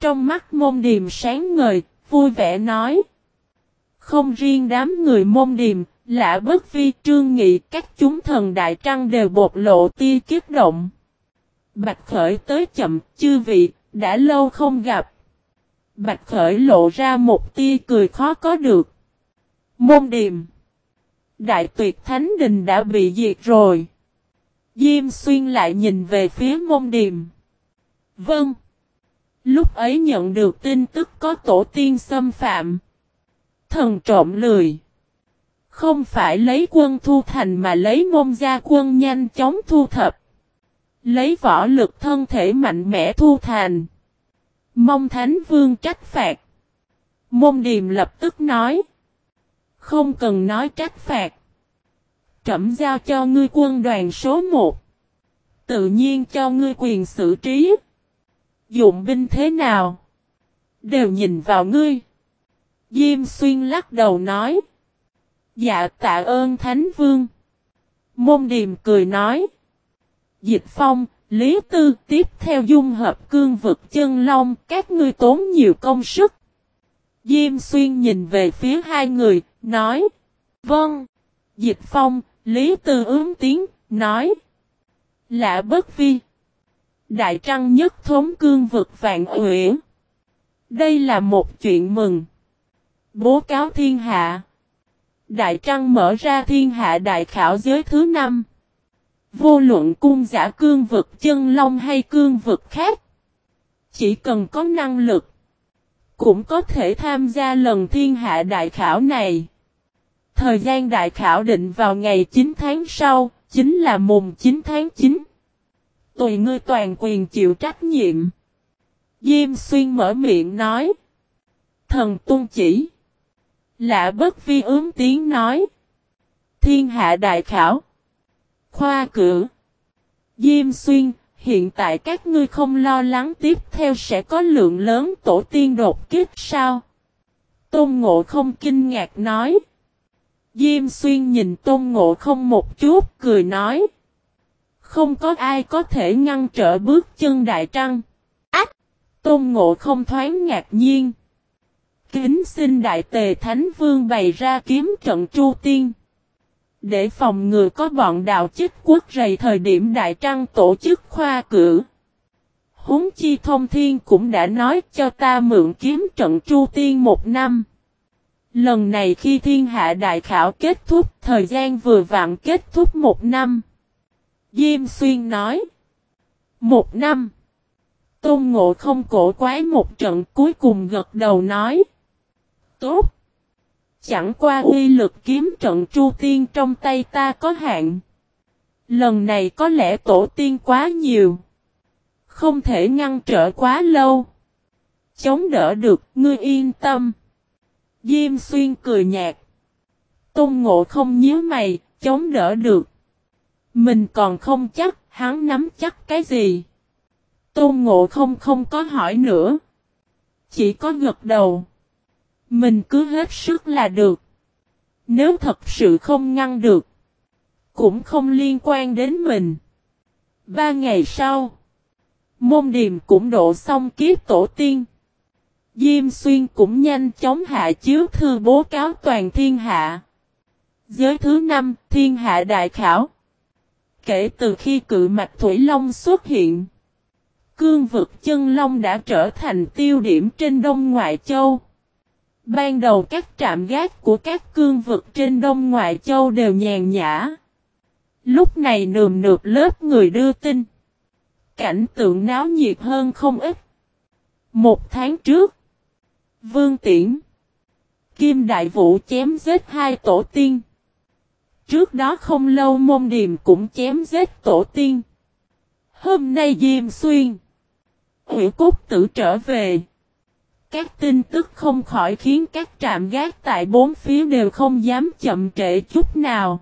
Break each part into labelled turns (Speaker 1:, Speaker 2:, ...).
Speaker 1: Trong mắt môn điềm sáng ngời, vui vẻ nói. Không riêng đám người môn điềm, lạ bất vi trương nghị các chúng thần đại trăng đều bột lộ tia kiếp động. Bạch khởi tới chậm, chư vị, đã lâu không gặp. Bạch khởi lộ ra một tia cười khó có được. Môn điềm. Đại tuyệt thánh đình đã bị diệt rồi. Diêm xuyên lại nhìn về phía môn điềm. Vâng. Lúc ấy nhận được tin tức có tổ tiên xâm phạm. Thần trộm lười. Không phải lấy quân thu thành mà lấy môn gia quân nhanh chóng thu thập. Lấy võ lực thân thể mạnh mẽ thu thành. Mong Thánh Vương trách phạt. Môn Điềm lập tức nói. Không cần nói trách phạt. Trẩm giao cho ngươi quân đoàn số 1. Tự nhiên cho ngươi quyền xử trí. Dụng binh thế nào? Đều nhìn vào ngươi. Diêm xuyên lắc đầu nói. Dạ tạ ơn Thánh Vương. Môn Điềm cười nói. Dịch Phong, Lý Tư tiếp theo dung hợp cương vực chân long các ngươi tốn nhiều công sức. Diêm xuyên nhìn về phía hai người, nói. Vâng. Dịch Phong, Lý Tư ướm tiếng, nói. Lạ bất vi. Đại trăng nhất thống cương vực vạn uyển. Đây là một chuyện mừng. Bố cáo thiên hạ. Đại trăng mở ra thiên hạ đại khảo giới thứ năm. Vô luận cung giả cương vực chân long hay cương vực khác. Chỉ cần có năng lực. Cũng có thể tham gia lần thiên hạ đại khảo này. Thời gian đại khảo định vào ngày 9 tháng sau, chính là mùng 9 tháng 9. Tùy ngươi toàn quyền chịu trách nhiệm. Diêm xuyên mở miệng nói. Thần tung chỉ. Lạ bất vi ướm tiếng nói. Thiên hạ đại khảo. Khoa cử. Diêm xuyên, hiện tại các ngươi không lo lắng tiếp theo sẽ có lượng lớn tổ tiên đột kích sao? Tôn ngộ không kinh ngạc nói. Diêm xuyên nhìn tôn ngộ không một chút cười nói. Không có ai có thể ngăn trở bước chân đại trăng. Ách! Tôn ngộ không thoáng ngạc nhiên. Kính xin đại tề thánh vương bày ra kiếm trận chu tiên. Để phòng ngừa có bọn đạo chức quốc rầy thời điểm đại trăng tổ chức khoa cử. Húng chi thông thiên cũng đã nói cho ta mượn kiếm trận chu tiên một năm. Lần này khi thiên hạ đại khảo kết thúc, thời gian vừa vặn kết thúc một năm. Diêm xuyên nói. Một năm. Tôn ngộ không cổ quái một trận cuối cùng gật đầu nói. Tốt. Chẳng qua uy lực kiếm trận chu tiên trong tay ta có hạn. Lần này có lẽ tổ tiên quá nhiều. Không thể ngăn trở quá lâu. Chống đỡ được, ngươi yên tâm. Diêm xuyên cười nhạt. Tôn ngộ không nhíu mày, chống đỡ được. Mình còn không chắc, hắn nắm chắc cái gì. Tôn ngộ không không có hỏi nữa. Chỉ có gật đầu. Mình cứ hết sức là được. Nếu thật sự không ngăn được. Cũng không liên quan đến mình. Ba ngày sau. Môn điềm cũng độ xong kiếp tổ tiên. Diêm xuyên cũng nhanh chóng hạ chiếu thư bố cáo toàn thiên hạ. Giới thứ năm, thiên hạ đại khảo. Kể từ khi cự mạch Thủy Long xuất hiện, cương vực chân Long đã trở thành tiêu điểm trên Đông Ngoại Châu. Ban đầu các trạm gác của các cương vực trên Đông Ngoại Châu đều nhàn nhã. Lúc này nườm nượp lớp người đưa tin. Cảnh tượng náo nhiệt hơn không ít. Một tháng trước, Vương Tiễn, Kim Đại Vũ chém giết hai tổ tiên. Trước đó không lâu môn điềm cũng chém giết tổ tiên. Hôm nay Diêm Xuyên, Hữu Cốt tử trở về. Các tin tức không khỏi khiến các trạm gác tại bốn phía đều không dám chậm trễ chút nào.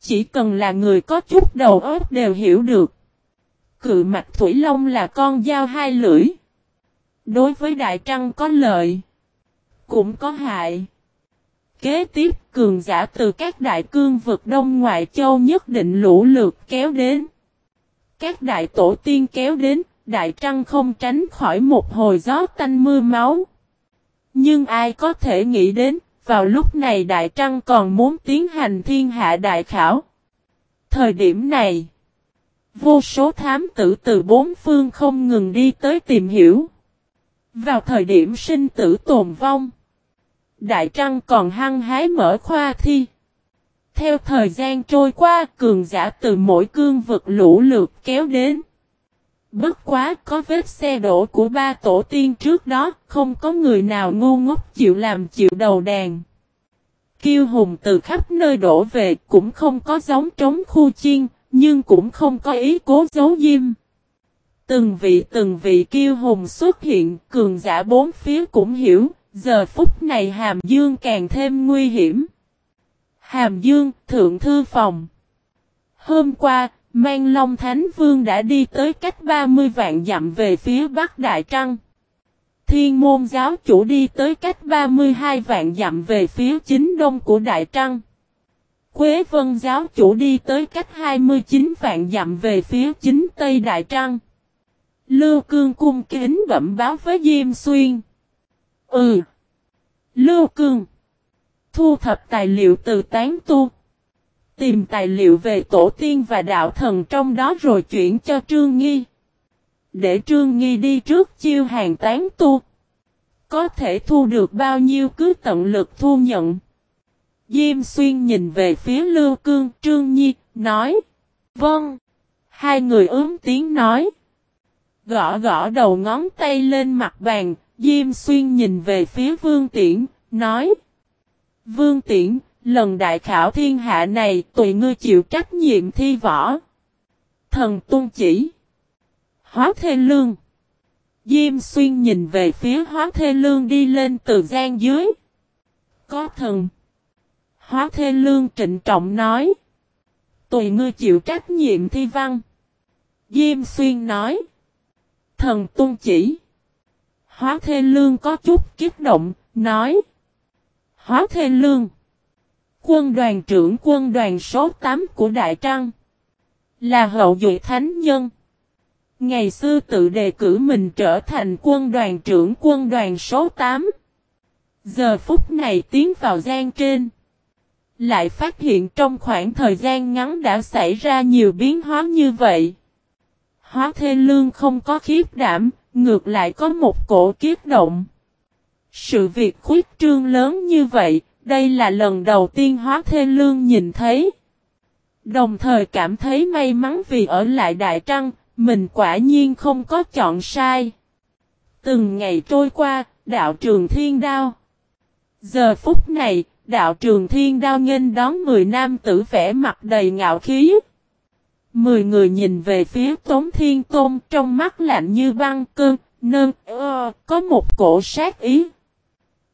Speaker 1: Chỉ cần là người có chút đầu óc đều hiểu được. Cự mạch Thủy Long là con dao hai lưỡi. Đối với Đại Trăng có lợi. Cũng có hại. Kế tiếp cường giả từ các đại cương vực đông ngoại châu nhất định lũ lượt kéo đến. Các đại tổ tiên kéo đến, Đại Trăng không tránh khỏi một hồi gió tanh mưa máu. Nhưng ai có thể nghĩ đến, vào lúc này Đại Trăng còn muốn tiến hành thiên hạ đại khảo. Thời điểm này, vô số thám tử từ bốn phương không ngừng đi tới tìm hiểu. Vào thời điểm sinh tử tồn vong, Đại Trăng còn hăng hái mở khoa thi. Theo thời gian trôi qua, cường giả từ mỗi cương vực lũ lượt kéo đến. Bất quá có vết xe đổ của ba tổ tiên trước đó, không có người nào ngu ngốc chịu làm chịu đầu đàn. Kiêu hùng từ khắp nơi đổ về cũng không có giống trống khu chiên, nhưng cũng không có ý cố giấu diêm. Từng vị từng vị kiêu hùng xuất hiện, cường giả bốn phía cũng hiểu, giờ phút này hàm dương càng thêm nguy hiểm. Hàm Dương, Thượng Thư Phòng Hôm qua, Mang Long Thánh Vương đã đi tới cách 30 vạn dặm về phía Bắc Đại Trăng. Thiên môn giáo chủ đi tới cách 32 vạn dặm về phía chính đông của Đại Trăng. Quế Vân giáo chủ đi tới cách 29 vạn dặm về phía chính Tây Đại Trăng. Lưu Cương cung kính bẩm báo với Diêm Xuyên. Ừ. Lưu Cương thu thập tài liệu từ tán tu. Tìm tài liệu về tổ tiên và đạo thần trong đó rồi chuyển cho Trương Nghi. Để Trương Nghi đi trước chiêu hàng tán tu. Có thể thu được bao nhiêu cứ tận lực thu nhận. Diêm xuyên nhìn về phía Lưu Cương Trương Nhi, nói. Vâng. Hai người ướm tiếng nói. Gõ gõ đầu ngón tay lên mặt bàn, Diêm xuyên nhìn về phía Vương Tiễn, nói. Vương Tiễn, lần đại khảo thiên hạ này tùy ngươi chịu trách nhiệm thi võ. Thần tuân chỉ. Hóa Thê Lương. Diêm xuyên nhìn về phía Hóa Thê Lương đi lên từ gian dưới. Có thần. Hóa Thê Lương trịnh trọng nói. Tùy ngươi chịu trách nhiệm thi văn. Diêm xuyên nói. Thần tuân chỉ. Hóa Thê Lương có chút kích động, nói. Hóa Thê Lương. Quân đoàn trưởng quân đoàn số 8 của Đại Trăng. Là hậu duệ thánh nhân. Ngày xưa tự đề cử mình trở thành quân đoàn trưởng quân đoàn số 8 Giờ phút này tiến vào gian trên. Lại phát hiện trong khoảng thời gian ngắn đã xảy ra nhiều biến hóa như vậy. Hóa Thê Lương không có khiếp đảm Ngược lại có một cổ kiếp động sự việc khuyết trương lớn như vậy, đây là lần đầu tiên hóa thê lương nhìn thấy. Đồng thời cảm thấy may mắn vì ở lại Đại Trăng, mình quả nhiên không có chọn sai. Từng ngày trôi qua, đạo trường thiên đao. Giờ phút này, đạo trường thiên đao nghênh đón 10 nam tử vẽ mặt đầy ngạo khí. Mười người nhìn về phía Tống Thiên Tôn trong mắt lạnh như băng cơn, nơn, ơ, có một cổ sát ý.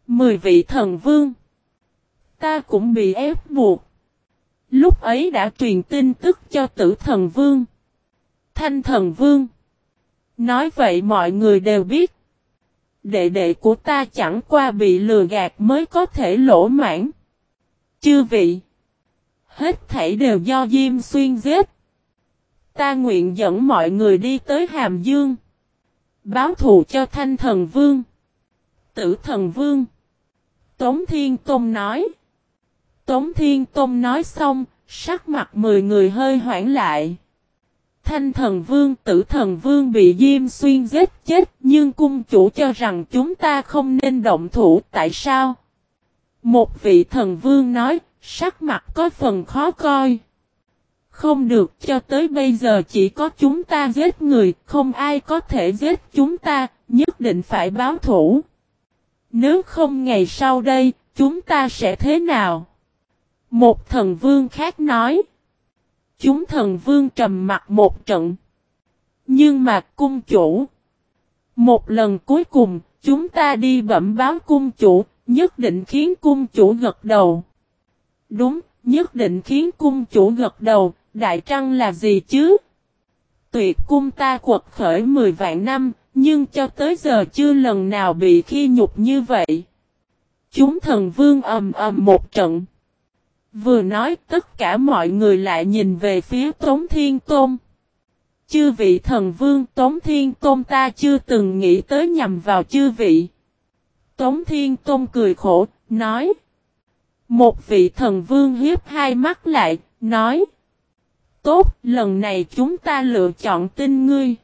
Speaker 1: Mười vị thần vương. Ta cũng bị ép buộc. Lúc ấy đã truyền tin tức cho tử thần vương. Thanh thần vương. Nói vậy mọi người đều biết. Đệ đệ của ta chẳng qua bị lừa gạt mới có thể lỗ mãn. Chư vị. Hết thảy đều do Diêm Xuyên giết. Ta nguyện dẫn mọi người đi tới Hàm Dương. Báo thù cho Thanh Thần Vương. Tử Thần Vương. Tống Thiên Tôn nói. Tống Thiên Tôn nói xong, sắc mặt mười người hơi hoảng lại. Thanh thần vương tử thần vương bị Diêm Xuyên giết chết nhưng cung chủ cho rằng chúng ta không nên động thủ tại sao? Một vị thần vương nói, sắc mặt có phần khó coi. Không được cho tới bây giờ chỉ có chúng ta giết người, không ai có thể giết chúng ta, nhất định phải báo thủ. Nếu không ngày sau đây, chúng ta sẽ thế nào? Một thần vương khác nói. Chúng thần vương trầm mặt một trận. Nhưng mà cung chủ. Một lần cuối cùng, chúng ta đi bẩm báo cung chủ, nhất định khiến cung chủ gật đầu. Đúng, nhất định khiến cung chủ gật đầu, đại trăng là gì chứ? Tuyệt cung ta quật khởi 10 vạn năm, nhưng cho tới giờ chưa lần nào bị khi nhục như vậy. Chúng thần vương ầm ầm một trận. Vừa nói tất cả mọi người lại nhìn về phía Tống Thiên Tôn. Chư vị thần vương Tống Thiên Tôn ta chưa từng nghĩ tới nhằm vào chư vị. Tống Thiên Tôn cười khổ, nói. Một vị thần vương hiếp hai mắt lại, nói. Tốt, lần này chúng ta lựa chọn tin ngươi.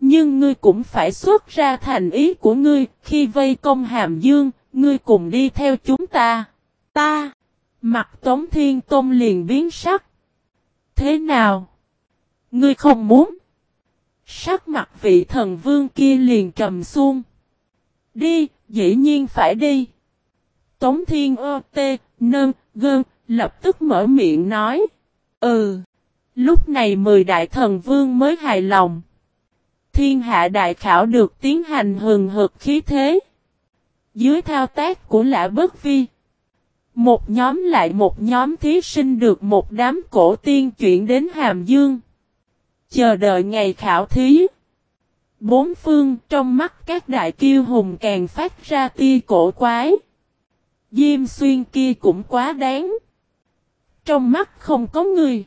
Speaker 1: Nhưng ngươi cũng phải xuất ra thành ý của ngươi, khi vây công hàm dương, ngươi cùng đi theo chúng ta. Ta! Mặt Tống Thiên Tôn liền biến sắc. Thế nào? Ngươi không muốn? Sắc mặt vị thần vương kia liền trầm xuông. Đi, dĩ nhiên phải đi. Tống Thiên ơ tê, nơn, gơn, lập tức mở miệng nói. Ừ. Lúc này mười đại thần vương mới hài lòng. Thiên hạ đại khảo được tiến hành hừng hợp khí thế. Dưới thao tác của lã bất vi. Một nhóm lại một nhóm thí sinh được một đám cổ tiên chuyển đến Hàm Dương. Chờ đợi ngày khảo thí. Bốn phương trong mắt các đại kiêu hùng càng phát ra tia cổ quái. Diêm xuyên kia cũng quá đáng. Trong mắt không có người.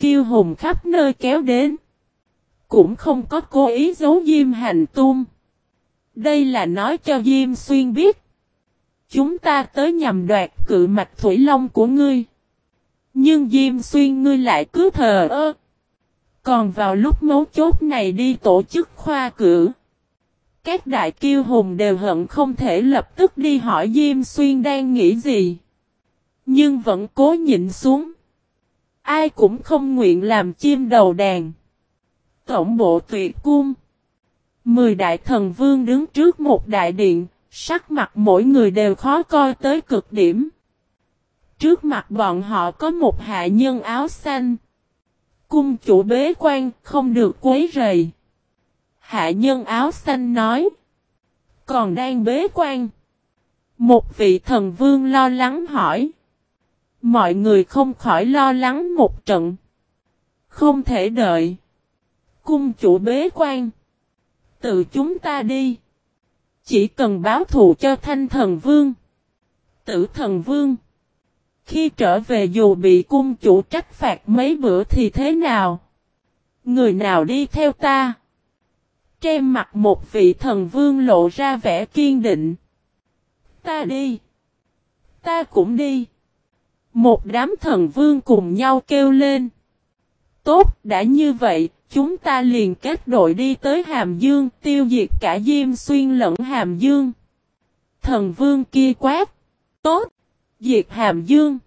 Speaker 1: Kiêu hùng khắp nơi kéo đến. Cũng không có cố ý giấu Diêm hành tung. Đây là nói cho Diêm xuyên biết. Chúng ta tới nhằm đoạt cự mạch thủy long của ngươi. Nhưng Diêm xuyên ngươi lại cứ thờ ơ. Còn vào lúc mấu chốt này đi tổ chức khoa cử. Các đại kiêu hùng đều hận không thể lập tức đi hỏi Diêm Xuyên đang nghĩ gì. Nhưng vẫn cố nhịn xuống. Ai cũng không nguyện làm chim đầu đàn. Tổng bộ tuyệt cung. Mười đại thần vương đứng trước một đại điện, sắc mặt mỗi người đều khó coi tới cực điểm. Trước mặt bọn họ có một hạ nhân áo xanh. Cung chủ bế quan, không được quấy rầy. Hạ nhân áo xanh nói. Còn đang bế quan. Một vị thần vương lo lắng hỏi. Mọi người không khỏi lo lắng một trận. Không thể đợi. Cung chủ bế quan. Tự chúng ta đi. Chỉ cần báo thù cho thanh thần vương. Tử thần vương. Khi trở về dù bị cung chủ trách phạt mấy bữa thì thế nào? Người nào đi theo ta? Trên mặt một vị thần vương lộ ra vẻ kiên định. Ta đi. Ta cũng đi. Một đám thần vương cùng nhau kêu lên. Tốt, đã như vậy, chúng ta liền kết đội đi tới Hàm Dương, tiêu diệt cả Diêm Xuyên lẫn Hàm Dương. Thần vương kia quát. Tốt, diệt Hàm Dương.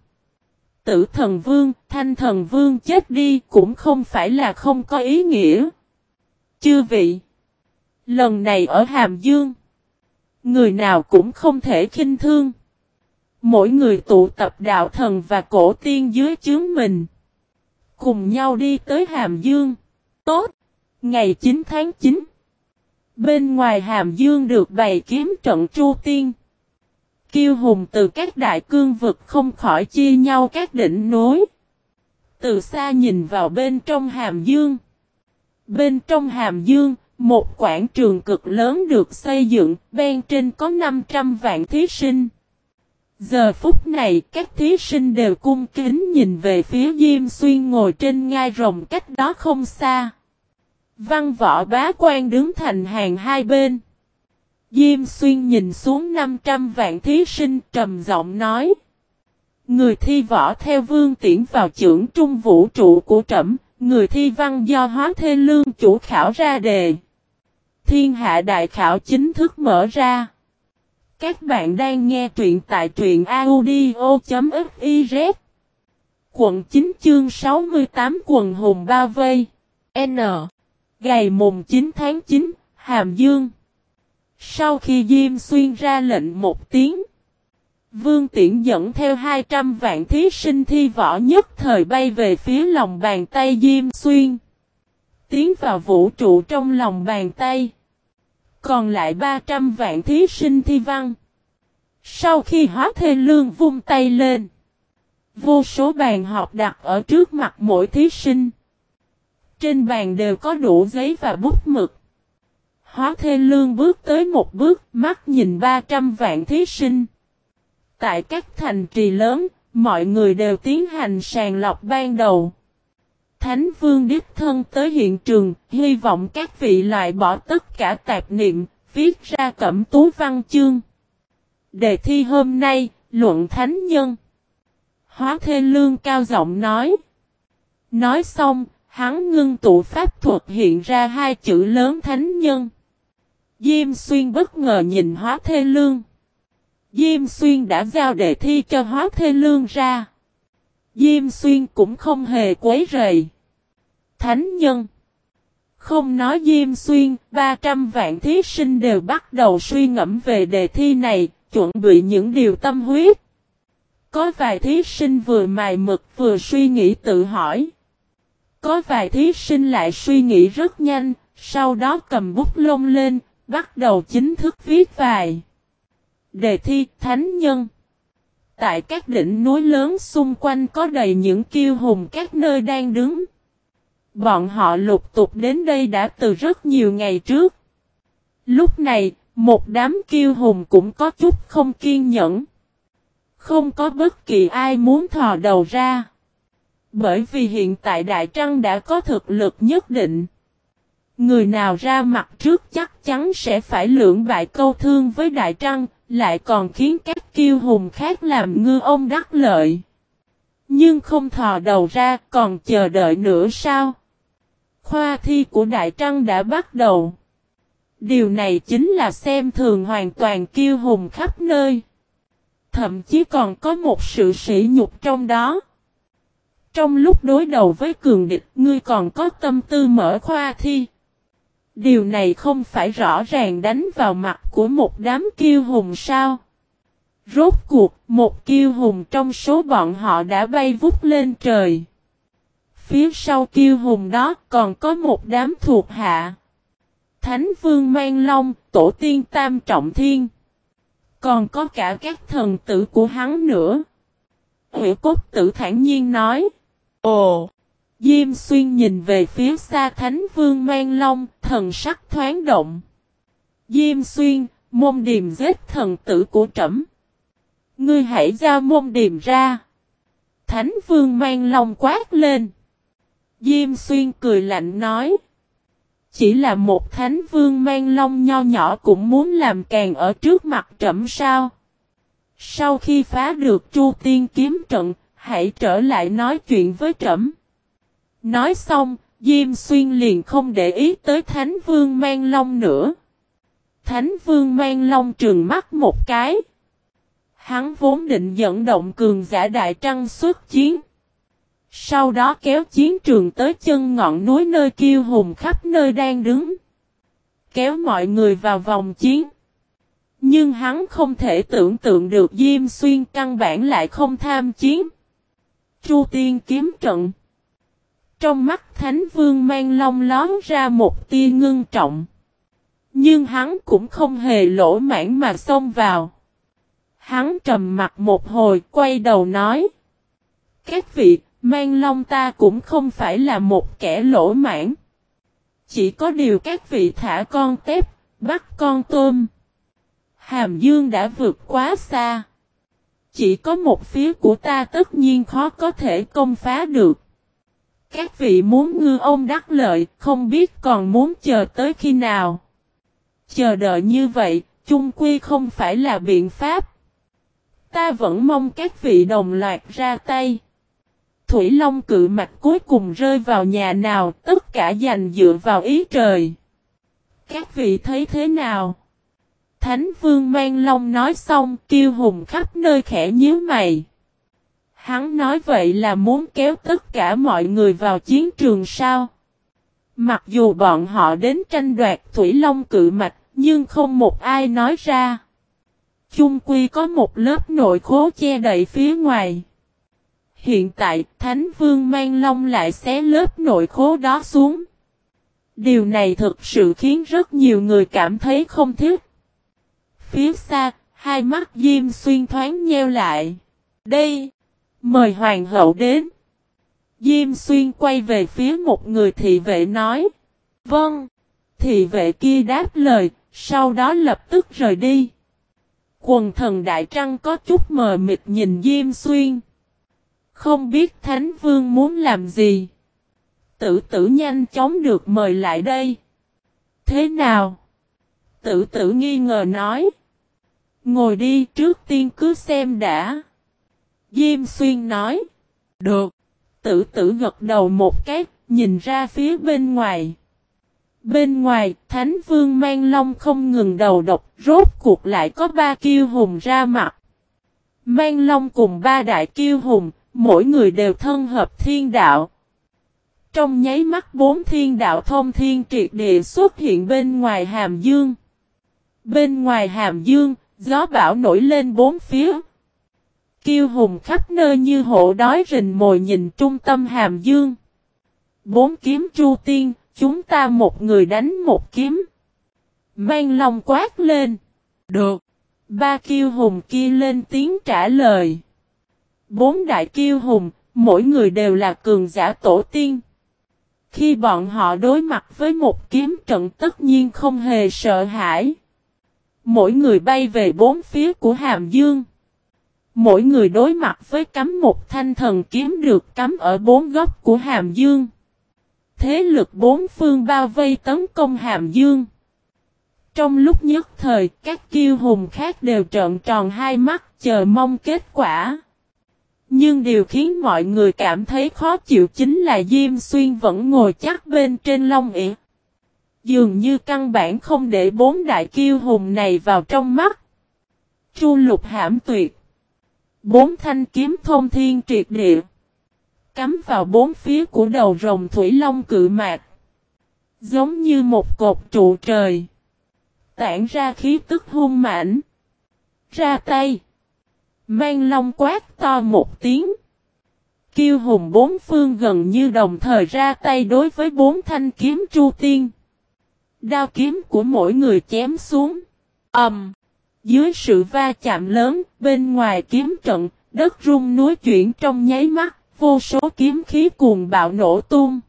Speaker 1: Tử thần vương, thanh thần vương chết đi cũng không phải là không có ý nghĩa. Chư vị. Lần này ở Hàm Dương. Người nào cũng không thể khinh thương. Mỗi người tụ tập đạo thần và cổ tiên dưới chướng mình. Cùng nhau đi tới Hàm Dương. Tốt. Ngày 9 tháng 9. Bên ngoài Hàm Dương được bày kiếm trận Chu Tiên. Kiêu hùng từ các đại cương vực không khỏi chia nhau các đỉnh núi. Từ xa nhìn vào bên trong Hàm Dương. Bên trong Hàm Dương, một quảng trường cực lớn được xây dựng, bên trên có 500 vạn thí sinh. Giờ phút này các thí sinh đều cung kính nhìn về phía Diêm Xuyên ngồi trên ngai rồng cách đó không xa. Văn võ bá quan đứng thành hàng hai bên. Diêm Xuyên nhìn xuống 500 vạn thí sinh trầm giọng nói. Người thi võ theo vương tiễn vào trưởng trung vũ trụ của trẩm, người thi văn do hóa thê lương chủ khảo ra đề. Thiên hạ đại khảo chính thức mở ra. Các bạn đang nghe truyện tại truyện audio.fiz Quận 9 chương 68 quần hùng bao vây N. Ngày mùng 9 tháng 9 Hàm Dương. Sau khi Diêm Xuyên ra lệnh một tiếng, Vương Tiễn dẫn theo 200 vạn thí sinh thi võ nhất thời bay về phía lòng bàn tay Diêm Xuyên. Tiến vào vũ trụ trong lòng bàn tay còn lại 300 vạn thí sinh thi văn. Sau khi hóa thê lương vung tay lên. Vô số bàn học đặt ở trước mặt mỗi thí sinh. Trên bàn đều có đủ giấy và bút mực. Hóa thê lương bước tới một bước, mắt nhìn 300 vạn thí sinh. Tại các thành trì lớn, mọi người đều tiến hành sàng lọc ban đầu. Thánh Vương đích thân tới hiện trường, hy vọng các vị loại bỏ tất cả tạp niệm, viết ra cẩm tú văn chương. Đề thi hôm nay, luận thánh nhân. Hóa Thê Lương cao giọng nói. Nói xong, hắn ngưng tụ pháp thuật hiện ra hai chữ lớn thánh nhân. Diêm Xuyên bất ngờ nhìn Hóa Thê Lương. Diêm Xuyên đã giao đề thi cho Hóa Thê Lương ra. Diêm Xuyên cũng không hề quấy rầy. Thánh nhân. Không nói Diêm Xuyên, 300 vạn thí sinh đều bắt đầu suy ngẫm về đề thi này, chuẩn bị những điều tâm huyết. Có vài thí sinh vừa mài mực vừa suy nghĩ tự hỏi. Có vài thí sinh lại suy nghĩ rất nhanh, sau đó cầm bút lông lên, bắt đầu chính thức viết vài. Đề thi Thánh Nhân Tại các đỉnh núi lớn xung quanh có đầy những kiêu hùng các nơi đang đứng. Bọn họ lục tục đến đây đã từ rất nhiều ngày trước. Lúc này, một đám kiêu hùng cũng có chút không kiên nhẫn. Không có bất kỳ ai muốn thò đầu ra. Bởi vì hiện tại Đại Trăng đã có thực lực nhất định. Người nào ra mặt trước chắc chắn sẽ phải lưỡng bại câu thương với Đại Trăng, lại còn khiến các kiêu hùng khác làm ngư ông đắc lợi. Nhưng không thò đầu ra còn chờ đợi nữa sao? Khoa thi của Đại Trăng đã bắt đầu. Điều này chính là xem thường hoàn toàn kiêu hùng khắp nơi. Thậm chí còn có một sự sỉ nhục trong đó. Trong lúc đối đầu với cường địch, ngươi còn có tâm tư mở khoa thi. Điều này không phải rõ ràng đánh vào mặt của một đám kiêu hùng sao? Rốt cuộc, một kiêu hùng trong số bọn họ đã bay vút lên trời. Phía sau kiêu hùng đó còn có một đám thuộc hạ. Thánh vương mang long, tổ tiên tam trọng thiên. Còn có cả các thần tử của hắn nữa. Hữu cốt tử thản nhiên nói. Ồ! Diêm xuyên nhìn về phía xa thánh vương mang long, thần sắc thoáng động. Diêm xuyên, môn điềm giết thần tử của trẫm. Ngươi hãy giao môn điềm ra. Thánh vương mang long quát lên. Diêm xuyên cười lạnh nói. Chỉ là một thánh vương mang long nho nhỏ cũng muốn làm càng ở trước mặt trẫm sao. Sau khi phá được chu tiên kiếm trận, hãy trở lại nói chuyện với trẫm. Nói xong, Diêm Xuyên liền không để ý tới Thánh Vương Mang Long nữa. Thánh Vương Mang Long trừng mắt một cái. Hắn vốn định dẫn động cường giả đại trăng xuất chiến. Sau đó kéo chiến trường tới chân ngọn núi nơi kiêu hùng khắp nơi đang đứng. Kéo mọi người vào vòng chiến. Nhưng hắn không thể tưởng tượng được Diêm Xuyên căn bản lại không tham chiến. Chu Tiên kiếm trận. Trong mắt Thánh Vương mang long lón ra một tia ngưng trọng. Nhưng hắn cũng không hề lỗ mãn mà xông vào. Hắn trầm mặt một hồi quay đầu nói. Các vị, mang long ta cũng không phải là một kẻ lỗ mãn. Chỉ có điều các vị thả con tép, bắt con tôm. Hàm Dương đã vượt quá xa. Chỉ có một phía của ta tất nhiên khó có thể công phá được. Các vị muốn ngư ông đắc lợi, không biết còn muốn chờ tới khi nào. Chờ đợi như vậy, chung quy không phải là biện pháp. Ta vẫn mong các vị đồng loạt ra tay. Thủy Long cự mạch cuối cùng rơi vào nhà nào, tất cả dành dựa vào ý trời. Các vị thấy thế nào? Thánh Vương Mang Long nói xong, kêu hùng khắp nơi khẽ nhíu mày. Hắn nói vậy là muốn kéo tất cả mọi người vào chiến trường sao? Mặc dù bọn họ đến tranh đoạt Thủy Long cự mạch, nhưng không một ai nói ra. Chung quy có một lớp nội khố che đậy phía ngoài. Hiện tại, Thánh Vương Mang Long lại xé lớp nội khố đó xuống. Điều này thực sự khiến rất nhiều người cảm thấy không thích. Phía xa, hai mắt Diêm Xuyên thoáng nheo lại. Đây! Mời hoàng hậu đến. Diêm xuyên quay về phía một người thị vệ nói. Vâng. Thị vệ kia đáp lời, sau đó lập tức rời đi. Quần thần đại trăng có chút mờ mịt nhìn Diêm xuyên. Không biết Thánh Vương muốn làm gì. Tử tử nhanh chóng được mời lại đây. Thế nào? Tử tử nghi ngờ nói. Ngồi đi trước tiên cứ xem đã. Diêm xuyên nói. Được. Tử tử gật đầu một cái, nhìn ra phía bên ngoài. Bên ngoài, Thánh Vương Mang Long không ngừng đầu độc, rốt cuộc lại có ba kiêu hùng ra mặt. Mang Long cùng ba đại kiêu hùng, mỗi người đều thân hợp thiên đạo. Trong nháy mắt bốn thiên đạo thông thiên triệt địa xuất hiện bên ngoài hàm dương. Bên ngoài hàm dương, gió bão nổi lên bốn phía. Kiêu hùng khắp nơi như hổ đói rình mồi nhìn trung tâm hàm dương. Bốn kiếm chu tiên, chúng ta một người đánh một kiếm. Mang lòng quát lên. Được. Ba kiêu hùng kia lên tiếng trả lời. Bốn đại kiêu hùng, mỗi người đều là cường giả tổ tiên. Khi bọn họ đối mặt với một kiếm trận tất nhiên không hề sợ hãi. Mỗi người bay về bốn phía của Hàm Dương. Mỗi người đối mặt với cắm một thanh thần kiếm được cắm ở bốn góc của Hàm Dương. Thế lực bốn phương bao vây tấn công Hàm Dương. Trong lúc nhất thời, các kiêu hùng khác đều trợn tròn hai mắt chờ mong kết quả. Nhưng điều khiến mọi người cảm thấy khó chịu chính là Diêm Xuyên vẫn ngồi chắc bên trên long ỉa. Dường như căn bản không để bốn đại kiêu hùng này vào trong mắt. Chu lục hãm tuyệt. Bốn thanh kiếm thông thiên triệt địa. Cắm vào bốn phía của đầu rồng thủy long cự mạc. Giống như một cột trụ trời. Tản ra khí tức hung mãnh. Ra tay. Mang long quát to một tiếng. Kiêu hùng bốn phương gần như đồng thời ra tay đối với bốn thanh kiếm chu tiên. Đao kiếm của mỗi người chém xuống. ầm, um, dưới sự va chạm lớn, bên ngoài kiếm trận, đất rung núi chuyển trong nháy mắt, vô số kiếm khí cuồng bạo nổ tung.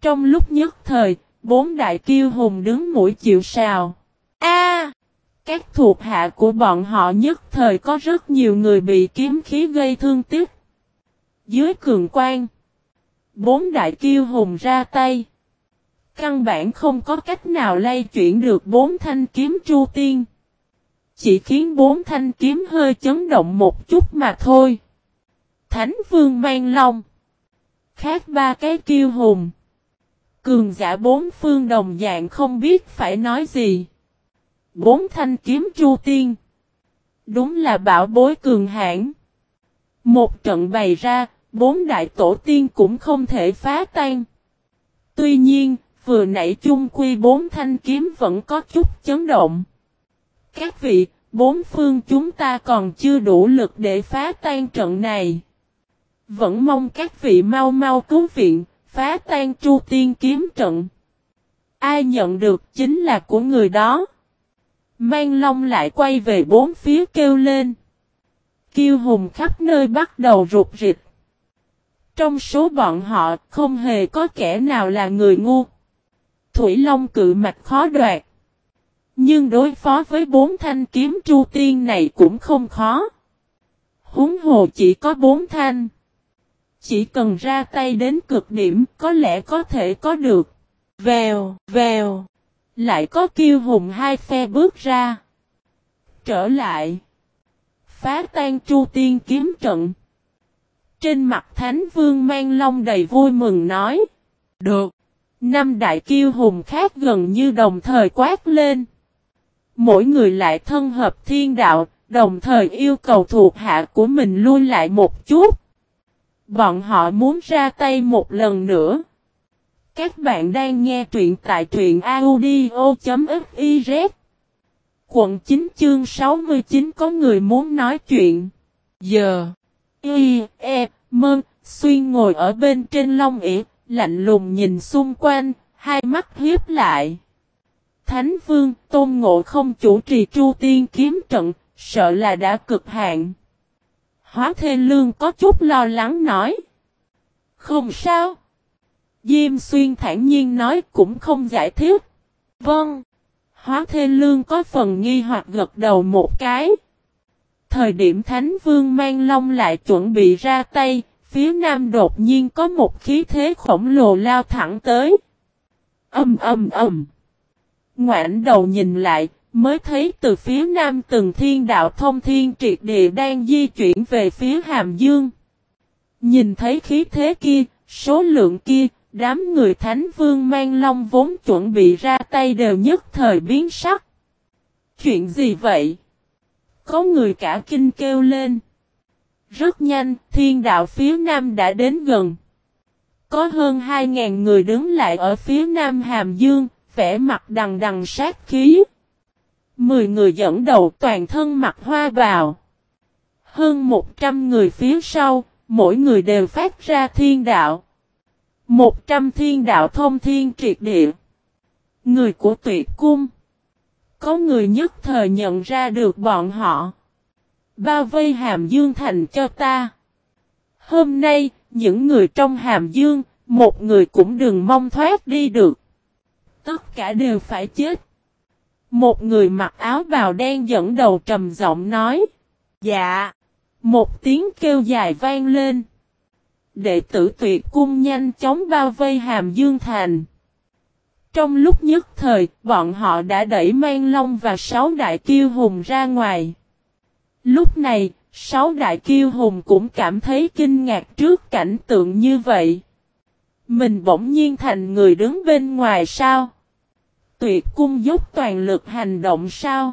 Speaker 1: Trong lúc nhất thời, bốn đại kiêu hùng đứng mũi chịu sào. A! các thuộc hạ của bọn họ nhất thời có rất nhiều người bị kiếm khí gây thương tiếc. Dưới cường quan, bốn đại kiêu hùng ra tay. Căn bản không có cách nào lay chuyển được bốn thanh kiếm chu tiên. Chỉ khiến bốn thanh kiếm hơi chấn động một chút mà thôi. Thánh vương mang long. Khác ba cái kiêu hùng. Cường giả bốn phương đồng dạng không biết phải nói gì. Bốn thanh kiếm chu tiên. Đúng là bảo bối cường hãn. Một trận bày ra, bốn đại tổ tiên cũng không thể phá tan. Tuy nhiên, vừa nãy chung quy bốn thanh kiếm vẫn có chút chấn động. Các vị, bốn phương chúng ta còn chưa đủ lực để phá tan trận này. Vẫn mong các vị mau mau cứu viện, phá tan chu tiên kiếm trận. Ai nhận được chính là của người đó. Mang Long lại quay về bốn phía kêu lên. Kiêu hùng khắp nơi bắt đầu rụt rịch. Trong số bọn họ không hề có kẻ nào là người ngu. Thủy Long cự mạch khó đoạt. Nhưng đối phó với bốn thanh kiếm chu tiên này cũng không khó. Húng hồ chỉ có bốn thanh. Chỉ cần ra tay đến cực điểm có lẽ có thể có được. Vèo, vèo. Lại có kiêu hùng hai phe bước ra. Trở lại. Phá tan chu tiên kiếm trận. Trên mặt Thánh Vương mang long đầy vui mừng nói. Được. Năm đại kiêu hùng khác gần như đồng thời quát lên. Mỗi người lại thân hợp thiên đạo, đồng thời yêu cầu thuộc hạ của mình lui lại một chút. Bọn họ muốn ra tay một lần nữa. Các bạn đang nghe truyện tại truyện audio.fiz Quận 9 chương 69 có người muốn nói chuyện. Giờ. Y, E, mơ, Xuyên ngồi ở bên trên long ỉ, lạnh lùng nhìn xung quanh, hai mắt hiếp lại. Thánh Vương, Tôn Ngộ không chủ trì Chu Tiên kiếm trận, sợ là đã cực hạn. Hóa Thê Lương có chút lo lắng nói. Không sao. Diêm Xuyên thản nhiên nói cũng không giải thích. Vâng. Hóa Thê Lương có phần nghi hoặc gật đầu một cái. Thời điểm Thánh Vương mang long lại chuẩn bị ra tay, phía nam đột nhiên có một khí thế khổng lồ lao thẳng tới. Âm âm âm. Ngoãn đầu nhìn lại, mới thấy từ phía nam từng thiên đạo thông thiên triệt địa đang di chuyển về phía Hàm Dương. Nhìn thấy khí thế kia, số lượng kia, đám người thánh vương mang long vốn chuẩn bị ra tay đều nhất thời biến sắc. Chuyện gì vậy? Có người cả kinh kêu lên. Rất nhanh, thiên đạo phía nam đã đến gần. Có hơn 2.000 người đứng lại ở phía nam Hàm Dương, vẻ mặt đằng đằng sát khí. Mười người dẫn đầu toàn thân mặc hoa bào. Hơn 100 người phía sau, mỗi người đều phát ra thiên đạo. 100 thiên đạo thông thiên triệt địa. Người của tuyệt cung. Có người nhất thời nhận ra được bọn họ. Bao vây hàm dương thành cho ta. Hôm nay, những người trong hàm dương, một người cũng đừng mong thoát đi được. Tất cả đều phải chết. Một người mặc áo bào đen dẫn đầu trầm giọng nói. Dạ. Một tiếng kêu dài vang lên. Đệ tử tuyệt cung nhanh chóng bao vây hàm dương thành. Trong lúc nhất thời, bọn họ đã đẩy mang long và sáu đại kiêu hùng ra ngoài. Lúc này, sáu đại kiêu hùng cũng cảm thấy kinh ngạc trước cảnh tượng như vậy. Mình bỗng nhiên thành người đứng bên ngoài sao? Tuyệt cung dốc toàn lực hành động sao?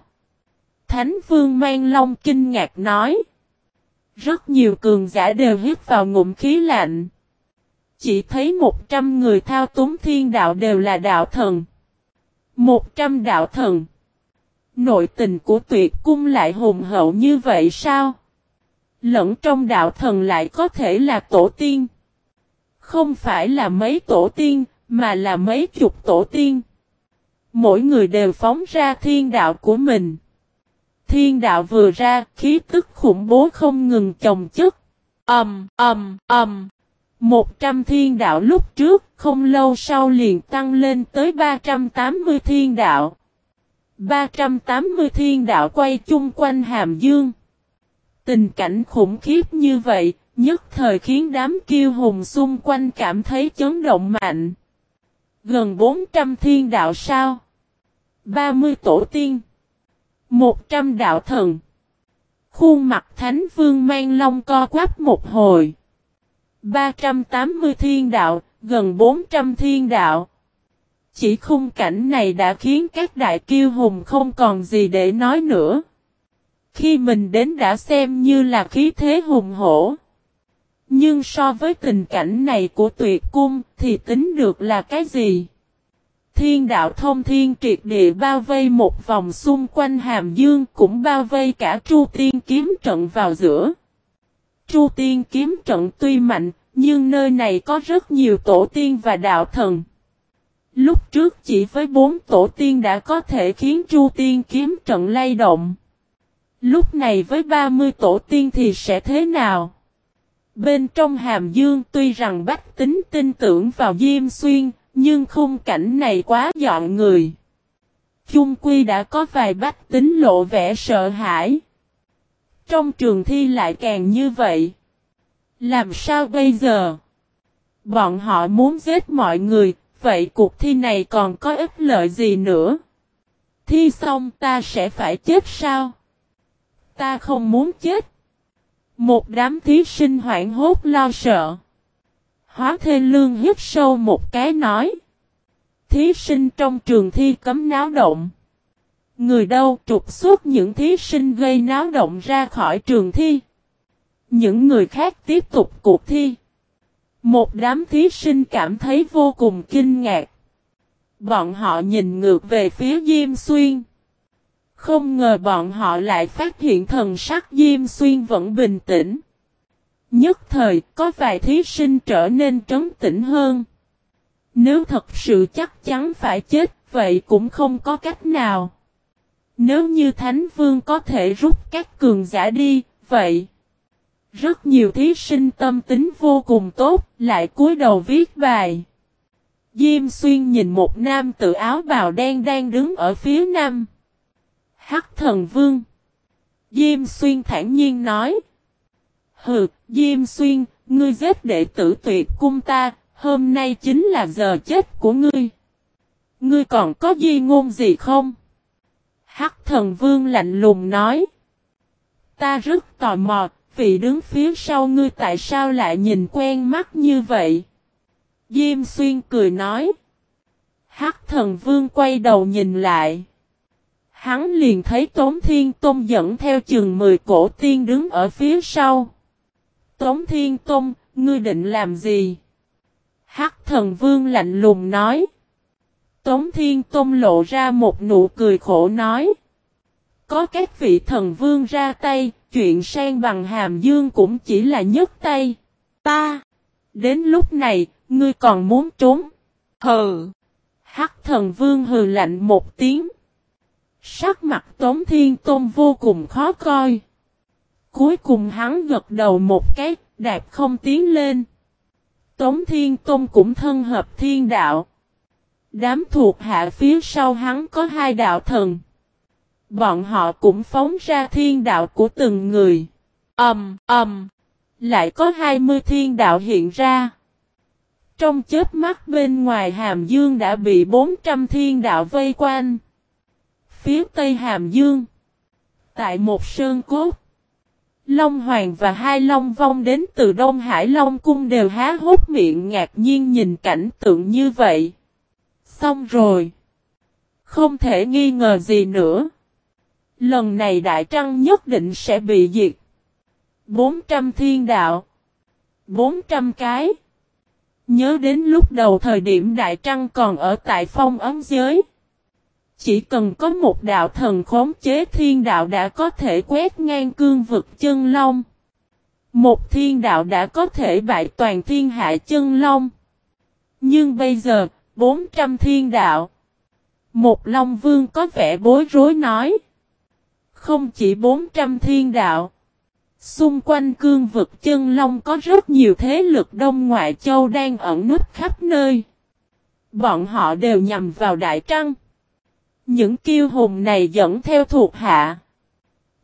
Speaker 1: Thánh vương mang long kinh ngạc nói. Rất nhiều cường giả đều hít vào ngụm khí lạnh. Chỉ thấy 100 người thao túng thiên đạo đều là đạo thần. 100 đạo thần. Nội tình của tuyệt cung lại hùng hậu như vậy sao? Lẫn trong đạo thần lại có thể là tổ tiên. Không phải là mấy tổ tiên, mà là mấy chục tổ tiên. Mỗi người đều phóng ra thiên đạo của mình. Thiên đạo vừa ra, khí tức khủng bố không ngừng chồng chất. Ầm, ầm, ầm. Một trăm thiên đạo lúc trước, không lâu sau liền tăng lên tới 380 thiên đạo. 380 thiên đạo quay chung quanh hàm dương. Tình cảnh khủng khiếp như vậy, nhất thời khiến đám kiêu hùng xung quanh cảm thấy chấn động mạnh. Gần 400 thiên đạo sao? 30 tổ tiên. 100 đạo thần. Khuôn mặt thánh vương mang long co quắp một hồi. 380 thiên đạo, gần 400 thiên đạo. Chỉ khung cảnh này đã khiến các đại kiêu hùng không còn gì để nói nữa. Khi mình đến đã xem như là khí thế hùng hổ. Nhưng so với tình cảnh này của tuyệt cung thì tính được là cái gì? Thiên đạo thông thiên triệt địa bao vây một vòng xung quanh hàm dương cũng bao vây cả Chu Tiên kiếm trận vào giữa. Chu Tiên kiếm trận tuy mạnh, nhưng nơi này có rất nhiều tổ tiên và đạo thần. Lúc trước chỉ với bốn tổ tiên đã có thể khiến Chu Tiên kiếm trận lay động. Lúc này với 30 tổ tiên thì sẽ thế nào? Bên trong hàm dương tuy rằng bách tính tin tưởng vào Diêm Xuyên, nhưng khung cảnh này quá dọn người. Chung quy đã có vài bách tính lộ vẻ sợ hãi. Trong trường thi lại càng như vậy. Làm sao bây giờ? Bọn họ muốn giết mọi người, vậy cuộc thi này còn có ích lợi gì nữa? Thi xong ta sẽ phải chết sao? Ta không muốn chết. Một đám thí sinh hoảng hốt lo sợ. Hóa thê lương hít sâu một cái nói. Thí sinh trong trường thi cấm náo động. Người đâu trục xuất những thí sinh gây náo động ra khỏi trường thi. Những người khác tiếp tục cuộc thi. Một đám thí sinh cảm thấy vô cùng kinh ngạc. Bọn họ nhìn ngược về phía Diêm Xuyên. Không ngờ bọn họ lại phát hiện thần sắc Diêm Xuyên vẫn bình tĩnh. Nhất thời có vài thí sinh trở nên trấn tĩnh hơn. Nếu thật sự chắc chắn phải chết, vậy cũng không có cách nào. Nếu như Thánh Vương có thể rút các cường giả đi, vậy... Rất nhiều thí sinh tâm tính vô cùng tốt, lại cúi đầu viết bài. Diêm xuyên nhìn một nam tự áo bào đen đang đứng ở phía nam. Hắc thần vương. Diêm xuyên thản nhiên nói. Hừ, Diêm xuyên, ngươi giết đệ tử tuyệt cung ta, hôm nay chính là giờ chết của ngươi. Ngươi còn có di ngôn gì không? Hắc thần vương lạnh lùng nói. Ta rất tò mò, vị đứng phía sau ngươi tại sao lại nhìn quen mắt như vậy? Diêm xuyên cười nói. Hắc thần vương quay đầu nhìn lại. Hắn liền thấy Tống Thiên Tôn dẫn theo chừng 10 cổ tiên đứng ở phía sau. Tống Thiên Tôn, ngươi định làm gì? Hắc thần vương lạnh lùng nói. Tống Thiên Tôn lộ ra một nụ cười khổ nói. Có các vị thần vương ra tay, chuyện sang bằng hàm dương cũng chỉ là nhấc tay. Ta! Đến lúc này, ngươi còn muốn trốn? Hừ! Hắc thần vương hừ lạnh một tiếng. Sắc mặt Tống Thiên Tôn vô cùng khó coi. Cuối cùng hắn gật đầu một cái, đạp không tiến lên. Tống Thiên Tôn cũng thân hợp thiên đạo. Đám thuộc hạ phía sau hắn có hai đạo thần. Bọn họ cũng phóng ra thiên đạo của từng người. Ầm, um, ầm. Um, lại có 20 thiên đạo hiện ra. Trong chết mắt bên ngoài Hàm Dương đã bị 400 thiên đạo vây quanh. Phía tây Hàm Dương. Tại một sơn cốt. Long Hoàng và hai Long Vong đến từ Đông Hải Long Cung đều há hốt miệng ngạc nhiên nhìn cảnh tượng như vậy. Xong rồi. Không thể nghi ngờ gì nữa. Lần này Đại Trăng nhất định sẽ bị diệt. 400 thiên đạo. 400 cái. Nhớ đến lúc đầu thời điểm Đại Trăng còn ở tại phong ấm giới. Chỉ cần có một đạo thần khống chế thiên đạo đã có thể quét ngang cương vực chân long. Một thiên đạo đã có thể bại toàn thiên hạ chân long. Nhưng bây giờ, 400 thiên đạo. Một long vương có vẻ bối rối nói. Không chỉ 400 thiên đạo. Xung quanh cương vực chân long có rất nhiều thế lực đông ngoại châu đang ẩn nút khắp nơi. Bọn họ đều nhằm vào Đại Trăng. Những kiêu hùng này dẫn theo thuộc hạ.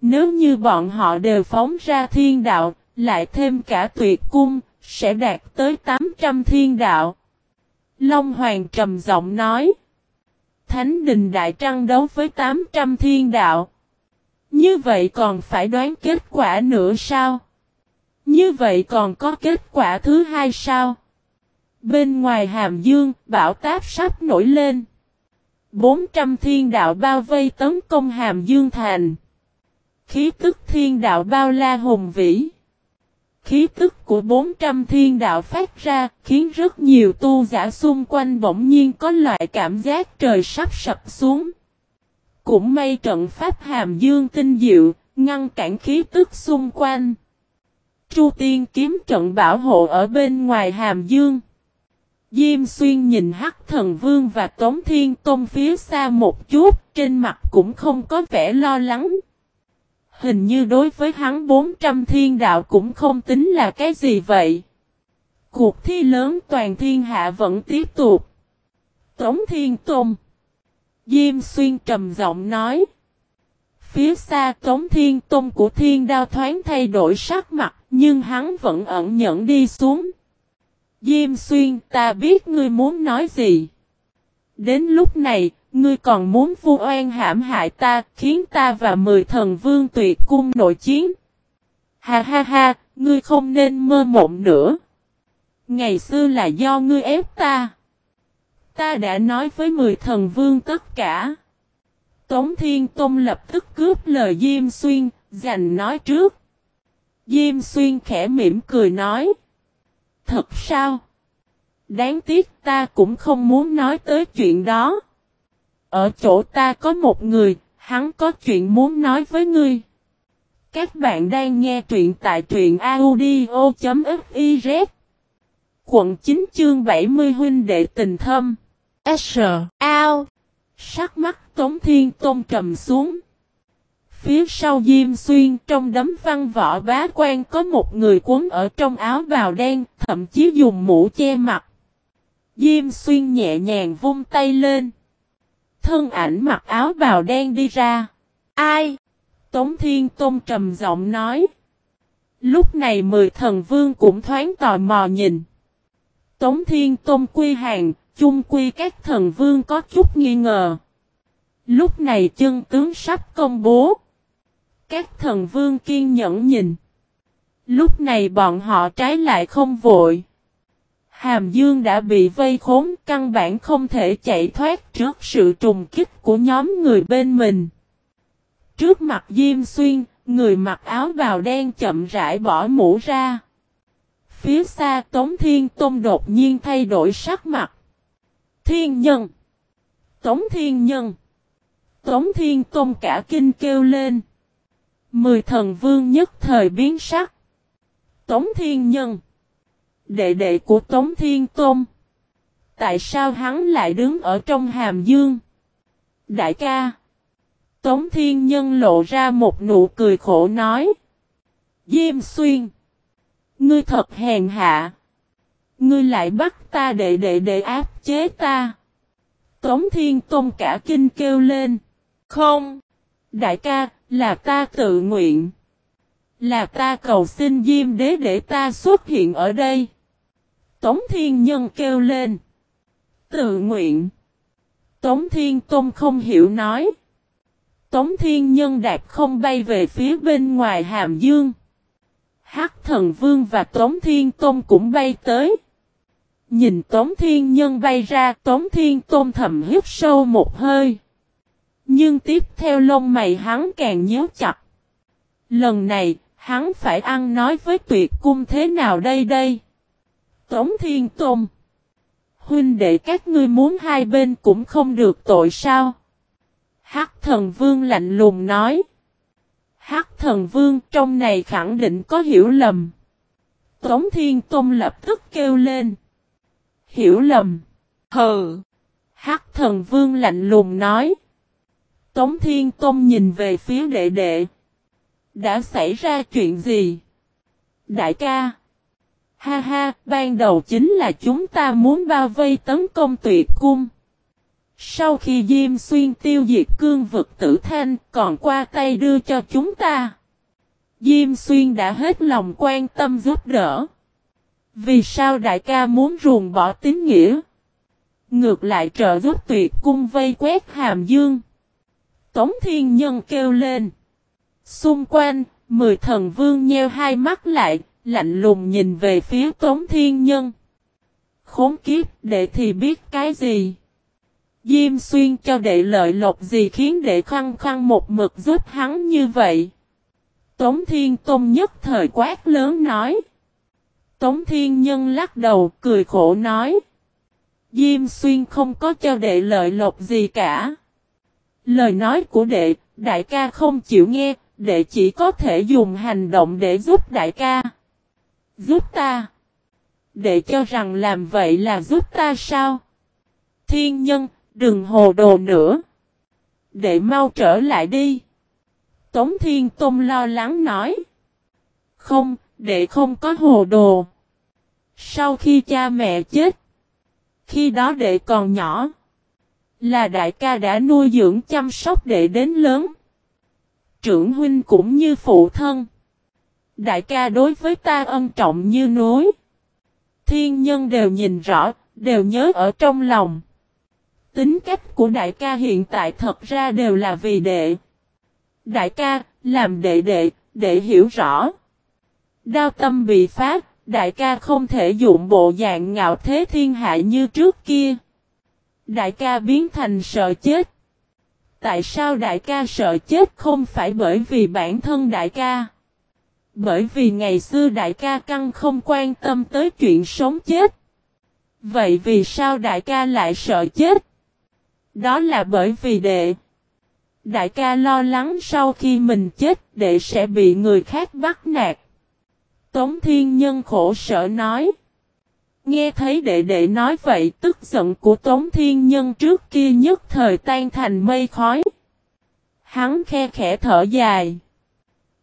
Speaker 1: Nếu như bọn họ đều phóng ra thiên đạo, lại thêm cả tuyệt cung, sẽ đạt tới 800 thiên đạo. Long Hoàng trầm giọng nói. Thánh đình Đại Trăng đấu với 800 thiên đạo. Như vậy còn phải đoán kết quả nữa sao? Như vậy còn có kết quả thứ hai sao? Bên ngoài hàm dương, bão táp sắp nổi lên. 400 thiên đạo bao vây tấn công hàm dương thành. Khí tức thiên đạo bao la hùng vĩ. Khí tức của 400 thiên đạo phát ra khiến rất nhiều tu giả xung quanh bỗng nhiên có loại cảm giác trời sắp sập xuống. Cũng may trận pháp hàm dương tinh diệu, ngăn cản khí tức xung quanh. Chu tiên kiếm trận bảo hộ ở bên ngoài hàm dương. Diêm xuyên nhìn hắc thần vương và tống thiên tôn phía xa một chút, trên mặt cũng không có vẻ lo lắng. Hình như đối với hắn 400 thiên đạo cũng không tính là cái gì vậy. Cuộc thi lớn toàn thiên hạ vẫn tiếp tục. Tống thiên tôn. Diêm xuyên trầm giọng nói. Phía xa Tống Thiên Tôn của Thiên Đao thoáng thay đổi sắc mặt, nhưng hắn vẫn ẩn nhẫn đi xuống. Diêm xuyên ta biết ngươi muốn nói gì. Đến lúc này, ngươi còn muốn vu oan hãm hại ta, khiến ta và mười thần vương tuyệt cung nội chiến. Ha ha ha, ngươi không nên mơ mộng nữa. Ngày xưa là do ngươi ép ta. Ta đã nói với mười thần vương tất cả. Tống Thiên Tôn lập tức cướp lời Diêm Xuyên, giành nói trước. Diêm Xuyên khẽ mỉm cười nói. Thật sao? Đáng tiếc ta cũng không muốn nói tới chuyện đó. Ở chỗ ta có một người, hắn có chuyện muốn nói với ngươi. Các bạn đang nghe truyện tại truyện audio.fiz Quận 9 chương 70 huynh đệ tình thâm S. Ao. Sắc mắt Tống Thiên Tôn trầm xuống. Phía sau Diêm Xuyên trong đấm văn võ bá quan có một người cuốn ở trong áo bào đen, thậm chí dùng mũ che mặt. Diêm Xuyên nhẹ nhàng vung tay lên. Thân ảnh mặc áo bào đen đi ra. Ai? Tống Thiên Tôn trầm giọng nói. Lúc này mười thần vương cũng thoáng tò mò nhìn. Tống Thiên Tôn quy hàng, chung quy các thần vương có chút nghi ngờ. Lúc này chân tướng sắp công bố. Các thần vương kiên nhẫn nhìn. Lúc này bọn họ trái lại không vội. Hàm Dương đã bị vây khốn căn bản không thể chạy thoát trước sự trùng kích của nhóm người bên mình. Trước mặt Diêm Xuyên, người mặc áo bào đen chậm rãi bỏ mũ ra. Phía xa Tống Thiên Tôn đột nhiên thay đổi sắc mặt. Thiên nhân. Tống Thiên nhân. Tống Thiên Tôn cả kinh kêu lên. Mười thần vương nhất thời biến sắc. Tống Thiên nhân. Đệ đệ của Tống Thiên Tôn. Tại sao hắn lại đứng ở trong hàm dương? Đại ca. Tống Thiên Nhân lộ ra một nụ cười khổ nói. Diêm xuyên. Ngươi thật hèn hạ. Ngươi lại bắt ta đệ đệ đệ áp chế ta. Tống Thiên Tôn cả kinh kêu lên. Không. Đại ca, là ta tự nguyện. Là ta cầu xin Diêm đế để ta xuất hiện ở đây. Tống Thiên Nhân kêu lên. Tự nguyện. Tống Thiên Tôn không hiểu nói. Tống Thiên Nhân đạp không bay về phía bên ngoài Hàm Dương. Hắc Thần Vương và Tống Thiên Tôn cũng bay tới. Nhìn Tống Thiên Nhân bay ra, Tống Thiên Tôn thầm hít sâu một hơi. Nhưng tiếp theo lông mày hắn càng nhớ chặt. Lần này, hắn phải ăn nói với tuyệt cung thế nào đây đây? Tống Thiên Tôn. Huynh đệ các ngươi muốn hai bên cũng không được tội sao? Hắc thần vương lạnh lùng nói. Hắc thần vương trong này khẳng định có hiểu lầm. Tống Thiên Tôn lập tức kêu lên. Hiểu lầm. Hừ. Hắc thần vương lạnh lùng nói. Tống Thiên Tông nhìn về phía đệ đệ. Đã xảy ra chuyện gì? Đại ca. Ha ha, ban đầu chính là chúng ta muốn bao vây tấn công tuyệt cung. Sau khi Diêm Xuyên tiêu diệt cương vực tử thanh còn qua tay đưa cho chúng ta. Diêm Xuyên đã hết lòng quan tâm giúp đỡ. Vì sao đại ca muốn ruồng bỏ tín nghĩa? Ngược lại trợ giúp tuyệt cung vây quét hàm dương. Tống Thiên Nhân kêu lên. Xung quanh, mười thần vương nheo hai mắt lại, lạnh lùng nhìn về phía Tống Thiên Nhân. Khốn kiếp, đệ thì biết cái gì? Diêm xuyên cho đệ lợi lộc gì khiến đệ khăng khăng một mực giúp hắn như vậy? Tống Thiên Tôn nhất thời quát lớn nói. Tống Thiên Nhân lắc đầu cười khổ nói. Diêm xuyên không có cho đệ lợi lộc gì cả. Lời nói của đệ, đại ca không chịu nghe, đệ chỉ có thể dùng hành động để giúp đại ca. Giúp ta. Đệ cho rằng làm vậy là giúp ta sao? Thiên nhân, đừng hồ đồ nữa. Đệ mau trở lại đi. Tống Thiên Tông lo lắng nói. Không, đệ không có hồ đồ. Sau khi cha mẹ chết, khi đó đệ còn nhỏ, là đại ca đã nuôi dưỡng chăm sóc đệ đến lớn. Trưởng huynh cũng như phụ thân. Đại ca đối với ta ân trọng như núi. Thiên nhân đều nhìn rõ, đều nhớ ở trong lòng. Tính cách của đại ca hiện tại thật ra đều là vì đệ. Đại ca, làm đệ đệ, đệ hiểu rõ. Đao tâm bị phát, đại ca không thể dụng bộ dạng ngạo thế thiên hạ như trước kia. Đại ca biến thành sợ chết. Tại sao đại ca sợ chết không phải bởi vì bản thân đại ca? Bởi vì ngày xưa đại ca căng không quan tâm tới chuyện sống chết. Vậy vì sao đại ca lại sợ chết? Đó là bởi vì đệ. Đại ca lo lắng sau khi mình chết, đệ sẽ bị người khác bắt nạt. Tống Thiên Nhân khổ sở nói. Nghe thấy đệ đệ nói vậy tức giận của Tống Thiên Nhân trước kia nhất thời tan thành mây khói. Hắn khe khẽ thở dài.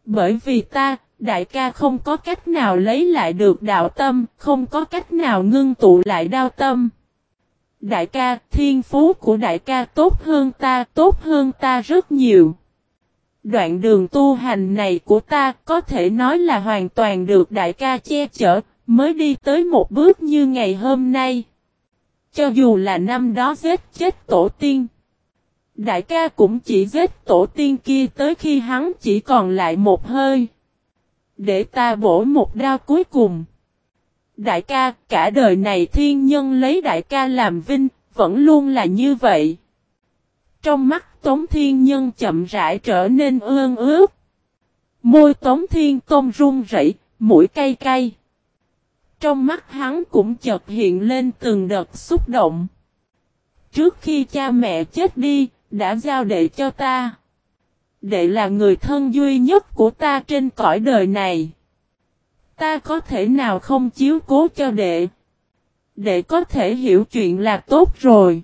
Speaker 1: Bởi vì ta, đại ca không có cách nào lấy lại được đạo tâm, không có cách nào ngưng tụ lại đao tâm. Đại ca, thiên phú của đại ca tốt hơn ta, tốt hơn ta rất nhiều. Đoạn đường tu hành này của ta có thể nói là hoàn toàn được đại ca che chở, mới đi tới một bước như ngày hôm nay. Cho dù là năm đó giết chết tổ tiên. Đại ca cũng chỉ giết tổ tiên kia tới khi hắn chỉ còn lại một hơi. Để ta bổ một đao cuối cùng. Đại ca, cả đời này thiên nhân lấy đại ca làm vinh, vẫn luôn là như vậy. Trong mắt Tống Thiên Nhân chậm rãi trở nên ương ướt. Môi Tống Thiên Tôn run rẩy, mũi cay cay. Trong mắt hắn cũng chợt hiện lên từng đợt xúc động. Trước khi cha mẹ chết đi, đã giao đệ cho ta. Đệ là người thân duy nhất của ta trên cõi đời này. Ta có thể nào không chiếu cố cho đệ. Đệ có thể hiểu chuyện là tốt rồi.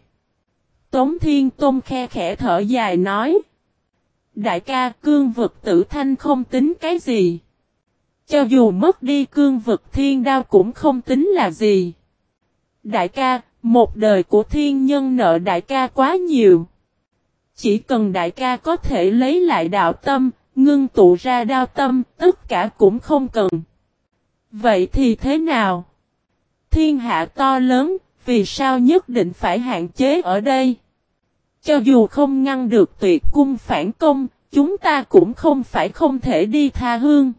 Speaker 1: Tống Thiên Tôn khe khẽ thở dài nói. Đại ca cương vực tử thanh không tính cái gì. Cho dù mất đi cương vực thiên đao cũng không tính là gì. Đại ca, một đời của thiên nhân nợ đại ca quá nhiều. Chỉ cần đại ca có thể lấy lại đạo tâm, ngưng tụ ra đao tâm, tất cả cũng không cần. Vậy thì thế nào? Thiên hạ to lớn, vì sao nhất định phải hạn chế ở đây? Cho dù không ngăn được tuyệt cung phản công, chúng ta cũng không phải không thể đi tha hương.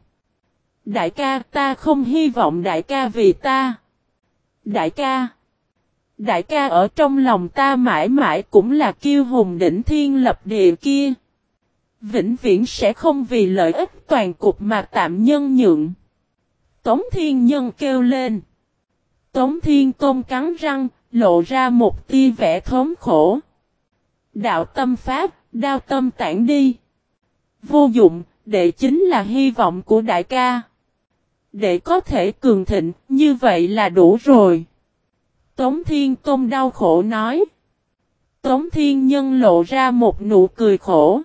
Speaker 1: Đại ca ta không hy vọng đại ca vì ta. Đại ca. Đại ca ở trong lòng ta mãi mãi cũng là kiêu hùng đỉnh thiên lập địa kia. Vĩnh viễn sẽ không vì lợi ích toàn cục mà tạm nhân nhượng. Tống thiên nhân kêu lên. Tống thiên tôn cắn răng, lộ ra một tia vẻ thống khổ. Đạo tâm pháp, đao tâm tản đi. Vô dụng, đệ chính là hy vọng của đại ca. Để có thể cường thịnh, như vậy là đủ rồi. Tống Thiên Tôn đau khổ nói. Tống Thiên Nhân lộ ra một nụ cười khổ.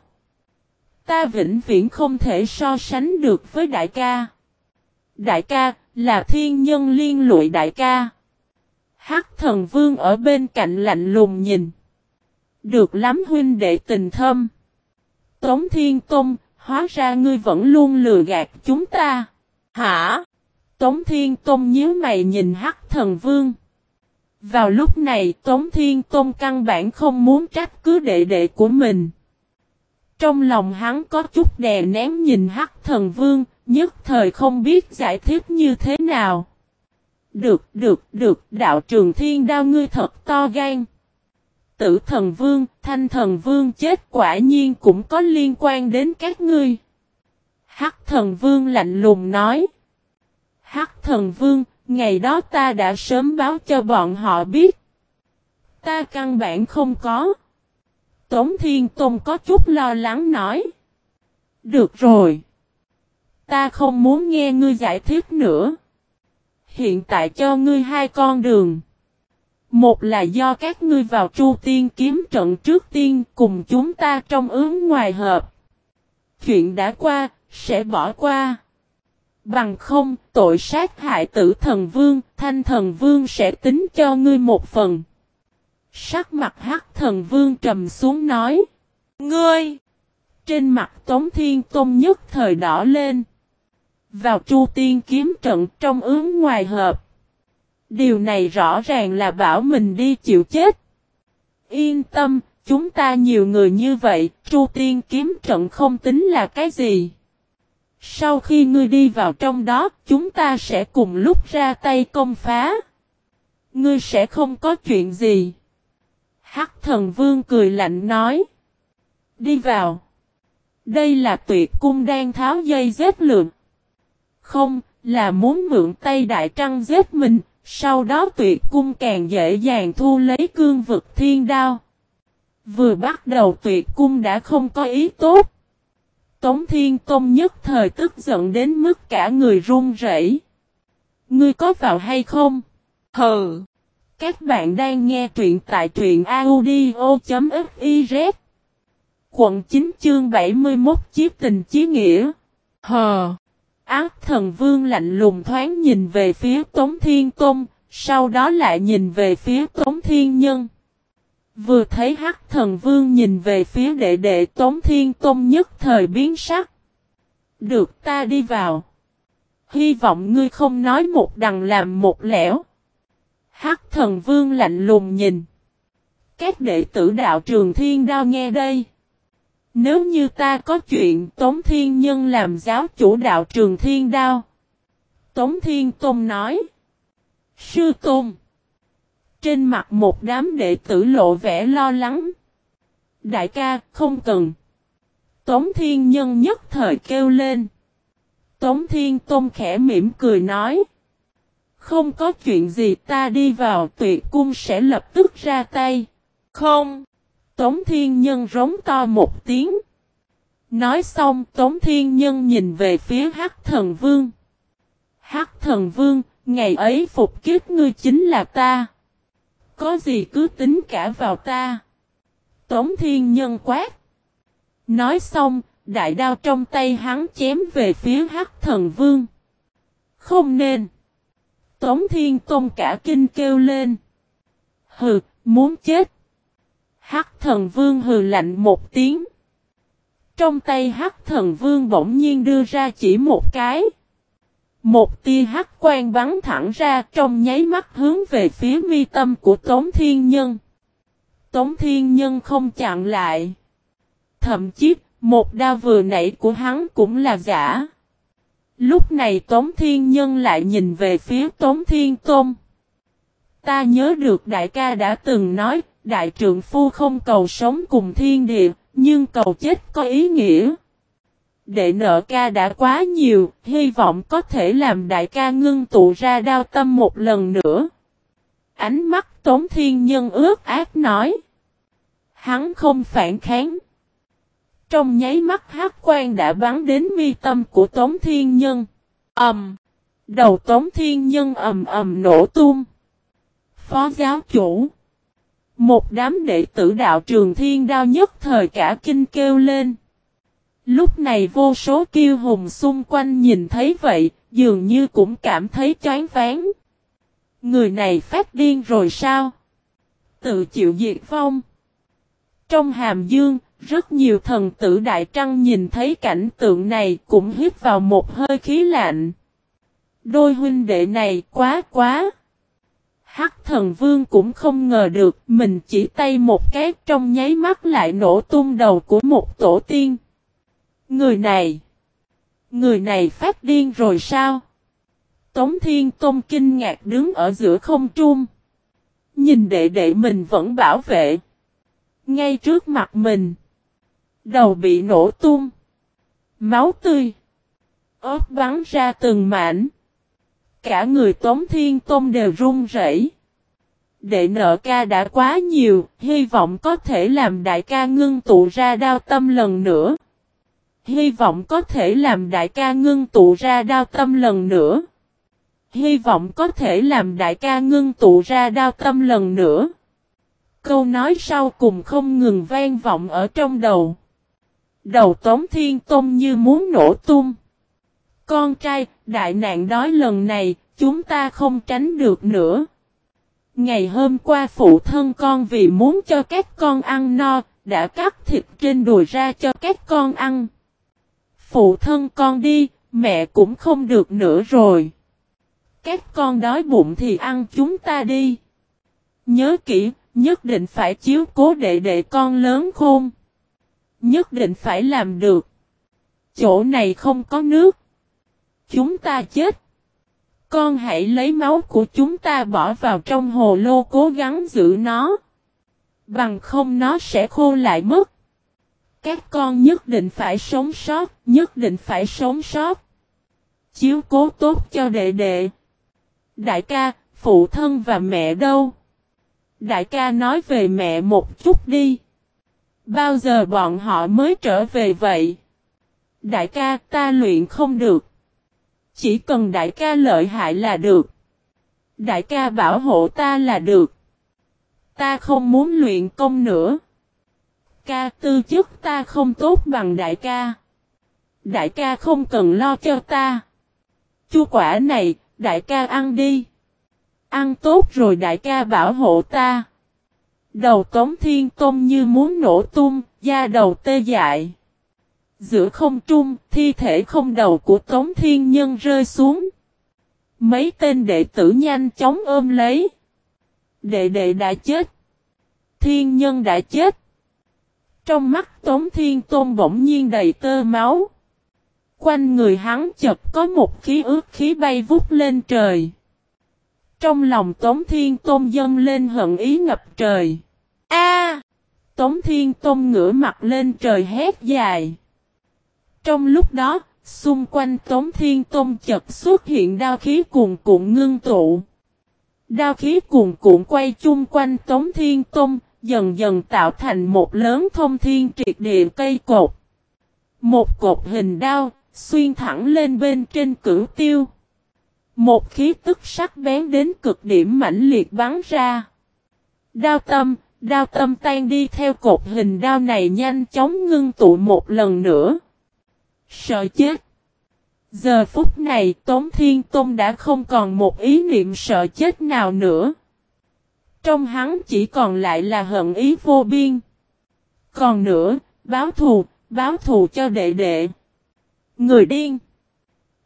Speaker 1: Ta vĩnh viễn không thể so sánh được với đại ca. Đại ca, là thiên nhân liên lụy đại ca. Hắc thần vương ở bên cạnh lạnh lùng nhìn. Được lắm huynh đệ tình thâm. Tống Thiên Công, hóa ra ngươi vẫn luôn lừa gạt chúng ta. Hả? Tống Thiên Tôn nhíu mày nhìn Hắc Thần Vương. Vào lúc này Tống Thiên Tôn căn bản không muốn trách cứ đệ đệ của mình. Trong lòng hắn có chút đè nén nhìn Hắc Thần Vương, nhất thời không biết giải thích như thế nào. Được, được, được, đạo trường thiên đao ngươi thật to gan. Tử thần vương, thanh thần vương chết quả nhiên cũng có liên quan đến các ngươi. Hắc thần vương lạnh lùng nói. Hắc thần vương, ngày đó ta đã sớm báo cho bọn họ biết. Ta căn bản không có. Tống Thiên Tôn có chút lo lắng nói. Được rồi. Ta không muốn nghe ngươi giải thích nữa. Hiện tại cho ngươi hai con đường. Một là do các ngươi vào chu tiên kiếm trận trước tiên cùng chúng ta trong ứng ngoài hợp. Chuyện đã qua, sẽ bỏ qua. Bằng không, tội sát hại tử thần vương, thanh thần vương sẽ tính cho ngươi một phần. Sắc mặt hắc thần vương trầm xuống nói. Ngươi! Trên mặt Tống Thiên Tôn nhất thời đỏ lên. Vào chu tiên kiếm trận trong ướm ngoài hợp. Điều này rõ ràng là bảo mình đi chịu chết. Yên tâm, chúng ta nhiều người như vậy, chu tiên kiếm trận không tính là cái gì. Sau khi ngươi đi vào trong đó, chúng ta sẽ cùng lúc ra tay công phá. Ngươi sẽ không có chuyện gì. Hắc thần vương cười lạnh nói. Đi vào. Đây là tuyệt cung đang tháo dây giết lượng. Không, là muốn mượn tay đại trăng giết mình, sau đó tuyệt cung càng dễ dàng thu lấy cương vực thiên đao. Vừa bắt đầu tuyệt cung đã không có ý tốt. Tống Thiên Công nhất thời tức giận đến mức cả người run rẩy. Ngươi có vào hay không? Hừ! Các bạn đang nghe truyện tại truyện audio.fiz Quận 9 chương 71 Chiếc tình chí nghĩa Hờ! Ác thần vương lạnh lùng thoáng nhìn về phía Tống Thiên Công, sau đó lại nhìn về phía Tống Thiên Nhân. Vừa thấy hắc thần vương nhìn về phía đệ đệ Tống Thiên Tôn nhất thời biến sắc. Được, ta đi vào. Hy vọng ngươi không nói một đằng làm một lẻo. Hắc thần vương lạnh lùng nhìn. Các đệ tử đạo trường thiên đao nghe đây. Nếu như ta có chuyện, Tống Thiên Nhân làm giáo chủ đạo trường thiên đao. Tống Thiên Tôn nói. Sư Tôn. Trên mặt một đám đệ tử lộ vẻ lo lắng. Đại ca, không cần. Tống Thiên Nhân nhất thời kêu lên. Tống Thiên Tôn khẽ mỉm cười nói. Không có chuyện gì ta đi vào tuyệt cung sẽ lập tức ra tay. Không. Tống Thiên Nhân rống to một tiếng. Nói xong Tống Thiên Nhân nhìn về phía Hắc Thần Vương. Hắc Thần Vương, ngày ấy phục kiếp ngươi chính là ta. Có gì cứ tính cả vào ta. Tống Thiên Nhân quát. Nói xong, đại đao trong tay hắn chém về phía Hắc Thần Vương. Không nên. Tống Thiên Tôn cả kinh kêu lên. Hừ, muốn chết. Hắc thần vương hừ lạnh một tiếng. Trong tay hắc thần vương bỗng nhiên đưa ra chỉ một cái. Một tia hắc quang bắn thẳng ra trong nháy mắt hướng về phía mi tâm của Tống Thiên Nhân. Tống Thiên Nhân không chặn lại. Thậm chí, một đao vừa nãy của hắn cũng là giả. Lúc này Tống Thiên Nhân lại nhìn về phía Tống Thiên Tôn. Ta nhớ được đại ca đã từng nói, đại trượng phu không cầu sống cùng thiên địa, nhưng cầu chết có ý nghĩa. Đệ nợ ca đã quá nhiều, hy vọng có thể làm đại ca ngưng tụ ra đao tâm một lần nữa. Ánh mắt Tống Thiên Nhân ước ác nói. Hắn không phản kháng. Trong nháy mắt hát quan đã bắn đến mi tâm của Tống Thiên Nhân. ầm, Đầu Tống Thiên Nhân ầm ầm nổ tung. Phó giáo chủ. Một đám đệ tử đạo trường thiên đao nhất thời cả kinh kêu lên. Lúc này vô số kiêu hùng xung quanh nhìn thấy vậy, dường như cũng cảm thấy chán ván. Người này phát điên rồi sao? Tự chịu diệt vong. Trong hàm dương, rất nhiều thần tử đại trăng nhìn thấy cảnh tượng này cũng hít vào một hơi khí lạnh. Đôi huynh đệ này quá quá. Hắc thần vương cũng không ngờ được mình chỉ tay một cái trong nháy mắt lại nổ tung đầu của một tổ tiên. Người này, người này phát điên rồi sao? Tống Thiên Tông kinh ngạc đứng ở giữa không trung. Nhìn đệ đệ mình vẫn bảo vệ. Ngay trước mặt mình. Đầu bị nổ tung. Máu tươi. ớt bắn ra từng mảnh. Cả người Tống Thiên Tông đều run rẩy. Đệ nợ ca đã quá nhiều, hy vọng có thể làm đại ca ngưng tụ ra đao tâm lần nữa. Hy vọng có thể làm đại ca ngưng tụ ra đao tâm lần nữa. Hy vọng có thể làm đại ca ngưng tụ ra đao tâm lần nữa. Câu nói sau cùng không ngừng vang vọng ở trong đầu. Đầu Tống Thiên Tôn như muốn nổ tung. Con trai, đại nạn đói lần này, chúng ta không tránh được nữa. Ngày hôm qua phụ thân con vì muốn cho các con ăn no, đã cắt thịt trên đùi ra cho các con ăn. Phụ thân con đi, mẹ cũng không được nữa rồi. Các con đói bụng thì ăn chúng ta đi. Nhớ kỹ, nhất định phải chiếu cố đệ đệ con lớn khôn. Nhất định phải làm được. Chỗ này không có nước. Chúng ta chết. Con hãy lấy máu của chúng ta bỏ vào trong hồ lô cố gắng giữ nó. Bằng không nó sẽ khô lại mất. Các con nhất định phải sống sót, nhất định phải sống sót. Chiếu cố tốt cho đệ đệ. Đại ca, phụ thân và mẹ đâu? Đại ca nói về mẹ một chút đi. Bao giờ bọn họ mới trở về vậy? Đại ca ta luyện không được. Chỉ cần đại ca lợi hại là được. Đại ca bảo hộ ta là được. Ta không muốn luyện công nữa. Ca tư chức ta không tốt bằng đại ca. Đại ca không cần lo cho ta. Chu quả này, đại ca ăn đi. Ăn tốt rồi đại ca bảo hộ ta. Đầu Tống Thiên tôm như muốn nổ tung, da đầu tê dại. Giữa không trung, thi thể không đầu của Tống Thiên Nhân rơi xuống. Mấy tên đệ tử nhanh chóng ôm lấy. Đệ đệ đã chết. Thiên Nhân đã chết. Trong mắt Tống Thiên Tôn bỗng nhiên đầy tơ máu. Quanh người hắn chợt có một khí ướt khí bay vút lên trời. Trong lòng Tống Thiên Tôn dâng lên hận ý ngập trời. A! Tống Thiên Tôn ngửa mặt lên trời hét dài. Trong lúc đó, xung quanh Tống Thiên Tôn chợt xuất hiện đao khí cuồn cuộn ngưng tụ. Đao khí cuồn cuộn quay chung quanh Tống Thiên Tôn, dần dần tạo thành một lớn thông thiên triệt địa cây cột. Một cột hình đao, xuyên thẳng lên bên trên cửu tiêu. Một khí tức sắc bén đến cực điểm mãnh liệt bắn ra. Đao tâm, đao tâm tan đi theo cột hình đao này nhanh chóng ngưng tụ một lần nữa. Sợ chết. Giờ phút này Tống Thiên Tôn đã không còn một ý niệm sợ chết nào nữa. Trong hắn chỉ còn lại là hận ý vô biên. Còn nữa, báo thù, báo thù cho đệ đệ. Người điên.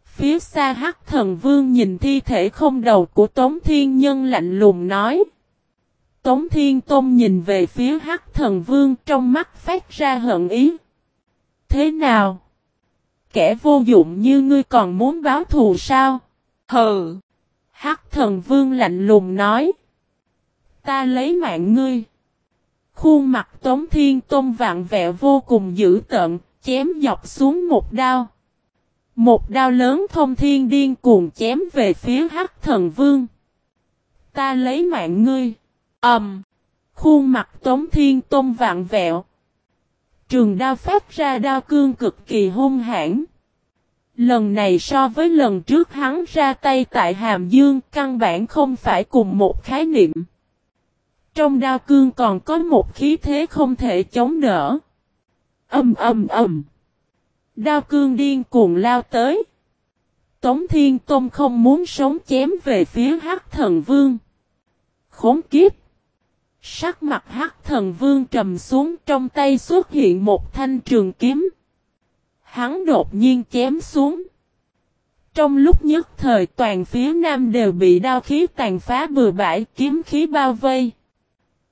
Speaker 1: Phía xa hắc thần vương nhìn thi thể không đầu của Tống Thiên Nhân lạnh lùng nói. Tống Thiên Tôn nhìn về phía hắc thần vương trong mắt phát ra hận ý. Thế nào? Kẻ vô dụng như ngươi còn muốn báo thù sao? Hừ! Hắc thần vương lạnh lùng nói. Ta lấy mạng ngươi. Khuôn mặt Tống Thiên Tôn vạn vẹo vô cùng dữ tợn, chém dọc xuống một đao. Một đao lớn thông thiên điên cuồng chém về phía hắc thần vương. Ta lấy mạng ngươi. ầm. Um, khuôn mặt Tống Thiên Tôn vạn vẹo. Trường đao phát ra đao cương cực kỳ hung hãn. Lần này so với lần trước hắn ra tay tại Hàm Dương căn bản không phải cùng một khái niệm. Trong đao cương còn có một khí thế không thể chống đỡ. Âm âm âm. Đao cương điên cuồng lao tới. Tống Thiên Tôn không muốn sống chém về phía Hắc Thần Vương. Khốn kiếp. Sắc mặt Hắc Thần Vương trầm xuống trong tay xuất hiện một thanh trường kiếm. Hắn đột nhiên chém xuống. Trong lúc nhất thời toàn phía nam đều bị đao khí tàn phá bừa bãi kiếm khí bao vây.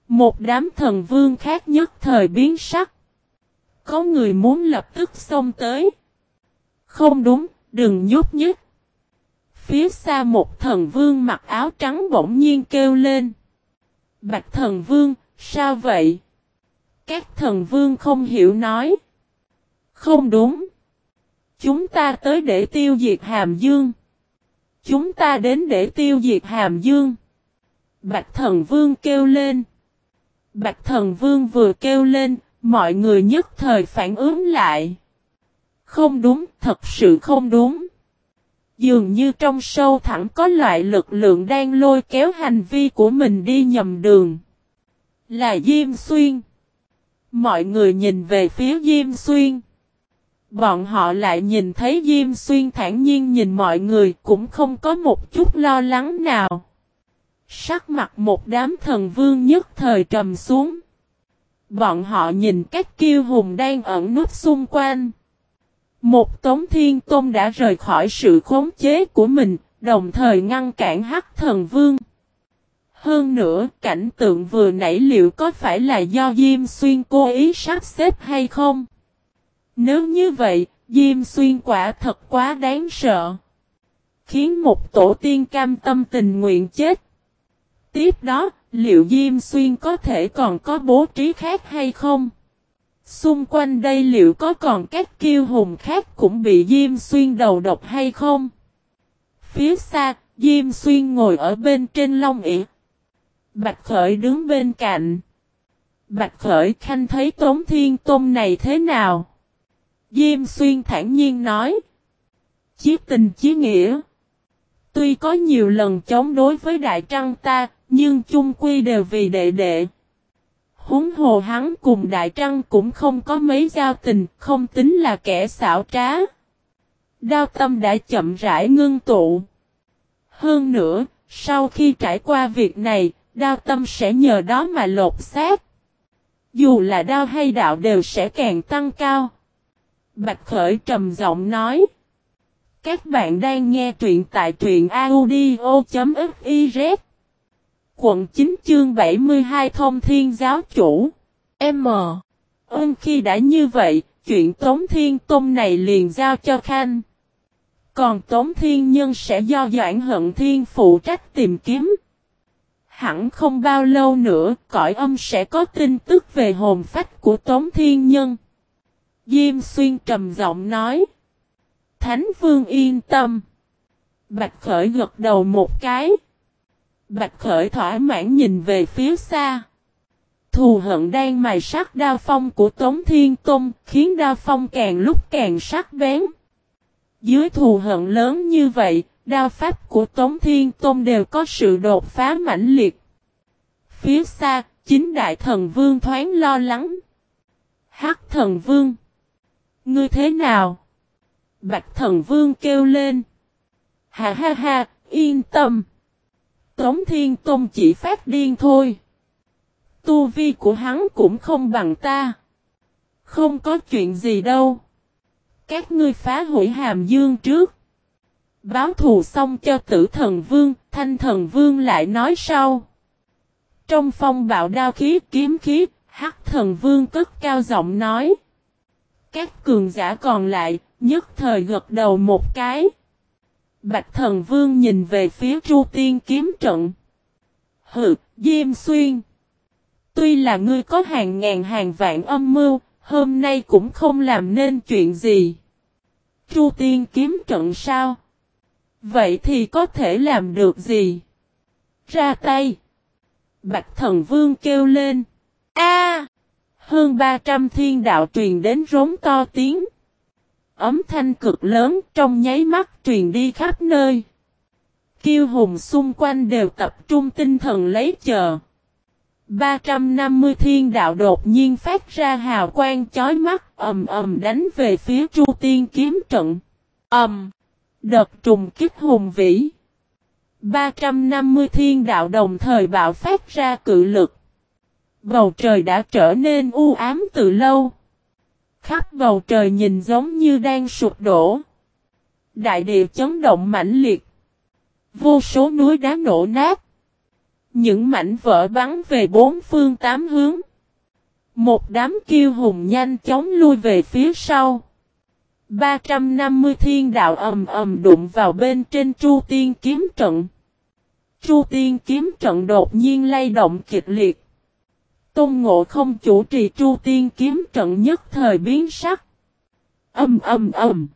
Speaker 1: Một đám thần vương khác nhất thời biến sắc. Có người muốn lập tức xông tới. Không đúng, đừng nhúc nhích. Phía xa một thần vương mặc áo trắng bỗng nhiên kêu lên. Bạch thần vương, sao vậy? Các thần vương không hiểu nói. Không đúng. Chúng ta tới để tiêu diệt Hàm Dương. Chúng ta đến để tiêu diệt Hàm Dương. Bạch thần vương kêu lên. Bạch thần vương vừa kêu lên, mọi người nhất thời phản ứng lại. Không đúng, thật sự không đúng. Dường như trong sâu thẳm có loại lực lượng đang lôi kéo hành vi của mình đi nhầm đường. Là Diêm Xuyên. Mọi người nhìn về phía Diêm Xuyên. Bọn họ lại nhìn thấy Diêm Xuyên thản nhiên nhìn mọi người cũng không có một chút lo lắng nào. Sắc mặt một đám thần vương nhất thời trầm xuống. Bọn họ nhìn các kiêu hùng đang ẩn nút xung quanh. Một tống thiên tôn đã rời khỏi sự khống chế của mình, đồng thời ngăn cản hắc thần vương. Hơn nữa, cảnh tượng vừa nãy liệu có phải là do Diêm Xuyên cố ý sắp xếp hay không? Nếu như vậy, Diêm Xuyên quả thật quá đáng sợ. Khiến một tổ tiên cam tâm tình nguyện chết. Tiếp đó, liệu Diêm Xuyên có thể còn có bố trí khác hay không? Xung quanh đây liệu có còn các kiêu hùng khác cũng bị Diêm Xuyên đầu độc hay không? Phía xa, Diêm Xuyên ngồi ở bên trên long ỉ. Bạch Khởi đứng bên cạnh. Bạch Khởi khanh thấy Tống Thiên Tôn này thế nào? Diêm Xuyên thản nhiên nói. Chiếc tình chí nghĩa. Tuy có nhiều lần chống đối với Đại Trăng ta, nhưng chung quy đều vì đệ đệ. Húng hồ hắn cùng Đại Trăng cũng không có mấy giao tình, không tính là kẻ xảo trá. Đao tâm đã chậm rãi ngưng tụ. Hơn nữa, sau khi trải qua việc này, đao tâm sẽ nhờ đó mà lột xác. Dù là đao hay đạo đều sẽ càng tăng cao. Bạch Khởi trầm giọng nói. Các bạn đang nghe truyện tại truyện audio.fif Quận 9 chương 72 Thông Thiên Giáo Chủ. M. Ơn khi đã như vậy, chuyện Tống Thiên Tôn này liền giao cho Khanh. Còn Tống Thiên Nhân sẽ do Doãn Hận Thiên phụ trách tìm kiếm. Hẳn không bao lâu nữa, cõi âm sẽ có tin tức về hồn phách của Tống Thiên Nhân. Diêm Xuyên trầm giọng nói. Thánh Vương yên tâm. Bạch Khởi gật đầu một cái. Bạch Khởi thỏa mãn nhìn về phía xa. Thù hận đang mài sắc đao phong của Tống Thiên Tôn, khiến đao phong càng lúc càng sắc bén. Dưới thù hận lớn như vậy, đao pháp của Tống Thiên Tôn đều có sự đột phá mãnh liệt. Phía xa, chính đại thần vương thoáng lo lắng. Hắc thần vương. Ngươi thế nào? Bạch thần vương kêu lên. Ha ha ha, yên tâm. Tống Thiên Tôn chỉ phát điên thôi. Tu vi của hắn cũng không bằng ta. Không có chuyện gì đâu. Các ngươi phá hủy hàm dương trước. Báo thù xong cho tử thần vương, thanh thần vương lại nói sau. Trong phong bạo đao khí kiếm khí, hắc thần vương cất cao giọng nói. Các cường giả còn lại, nhất thời gật đầu một cái. Bạch thần vương nhìn về phía Chu Tiên kiếm trận. Hừ, Diêm Xuyên. Tuy là ngươi có hàng ngàn hàng vạn âm mưu, hôm nay cũng không làm nên chuyện gì. Chu Tiên kiếm trận sao? Vậy thì có thể làm được gì? Ra tay. Bạch thần vương kêu lên. A! hơn 300 thiên đạo truyền đến rống to tiếng. Ấm thanh cực lớn trong nháy mắt truyền đi khắp nơi. Kiêu hùng xung quanh đều tập trung tinh thần lấy chờ. 350 thiên đạo đột nhiên phát ra hào quang chói mắt, ầm ầm đánh về phía Chu Tiên kiếm trận. Ầm! Đợt trùng kích hùng vĩ. 350 thiên đạo đồng thời bạo phát ra cự lực. Bầu trời đã trở nên u ám từ lâu. Khắp bầu trời nhìn giống như đang sụp đổ. Đại địa chấn động mãnh liệt. Vô số núi đá nổ nát. Những mảnh vỡ bắn về bốn phương tám hướng. Một đám kiêu hùng nhanh chóng lui về phía sau. 350 thiên đạo ầm ầm đụng vào bên trên Chu Tiên kiếm trận. Chu Tiên kiếm trận đột nhiên lay động kịch liệt. Tôn Ngộ không chủ trì Chu Tiên kiếm trận nhất thời biến sắc. Âm âm âm.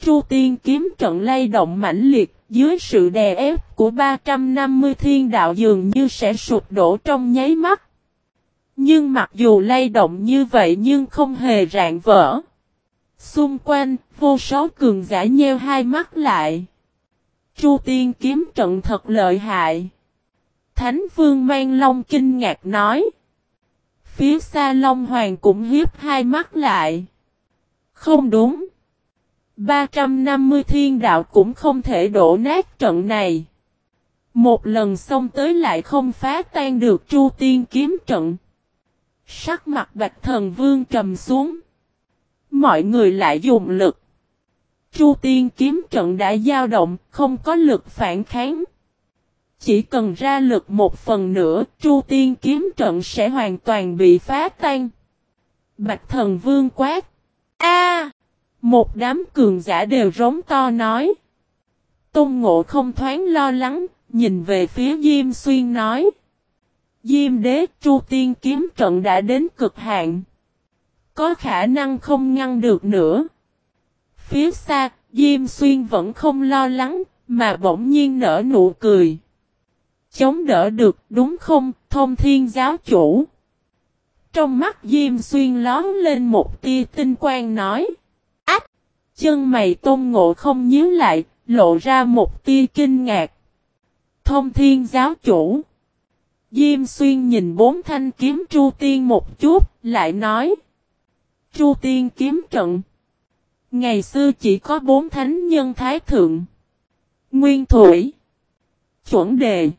Speaker 1: Chu Tiên kiếm trận lay động mãnh liệt, dưới sự đè ép của 350 thiên đạo dường như sẽ sụp đổ trong nháy mắt. Nhưng mặc dù lay động như vậy nhưng không hề rạn vỡ. Xung quanh, vô số cường giả nheo hai mắt lại. Chu tiên kiếm trận thật lợi hại. Thánh vương mang long kinh ngạc nói. Phía xa Long Hoàng cũng hiếp hai mắt lại. Không đúng. 350 thiên đạo cũng không thể đổ nát trận này. Một lần xông tới lại không phá tan được Chu Tiên kiếm trận. Sắc mặt Bạch Thần Vương trầm xuống. Mọi người lại dùng lực. Chu Tiên kiếm trận đã dao động, không có lực phản kháng. Chỉ cần ra lực một phần nữa, Chu Tiên kiếm trận sẽ hoàn toàn bị phá tan. Bạch Thần Vương quát. A! một đám cường giả đều rống to nói. Tôn Ngộ không thoáng lo lắng, nhìn về phía Diêm Xuyên nói. Diêm đế Chu Tiên kiếm trận đã đến cực hạn. Có khả năng không ngăn được nữa. Phía xa, Diêm Xuyên vẫn không lo lắng, mà bỗng nhiên nở nụ cười. Chống đỡ được đúng không, thông thiên giáo chủ? Trong mắt Diêm Xuyên lón lên một tia tinh quang nói. Ách! Chân mày tôn ngộ không nhíu lại, lộ ra một tia kinh ngạc. Thông thiên giáo chủ. Diêm xuyên nhìn bốn thanh kiếm Chu Tiên một chút, lại nói. Chu Tiên kiếm trận. Ngày xưa chỉ có bốn thánh nhân thái thượng. Nguyên thủy. Chuẩn đề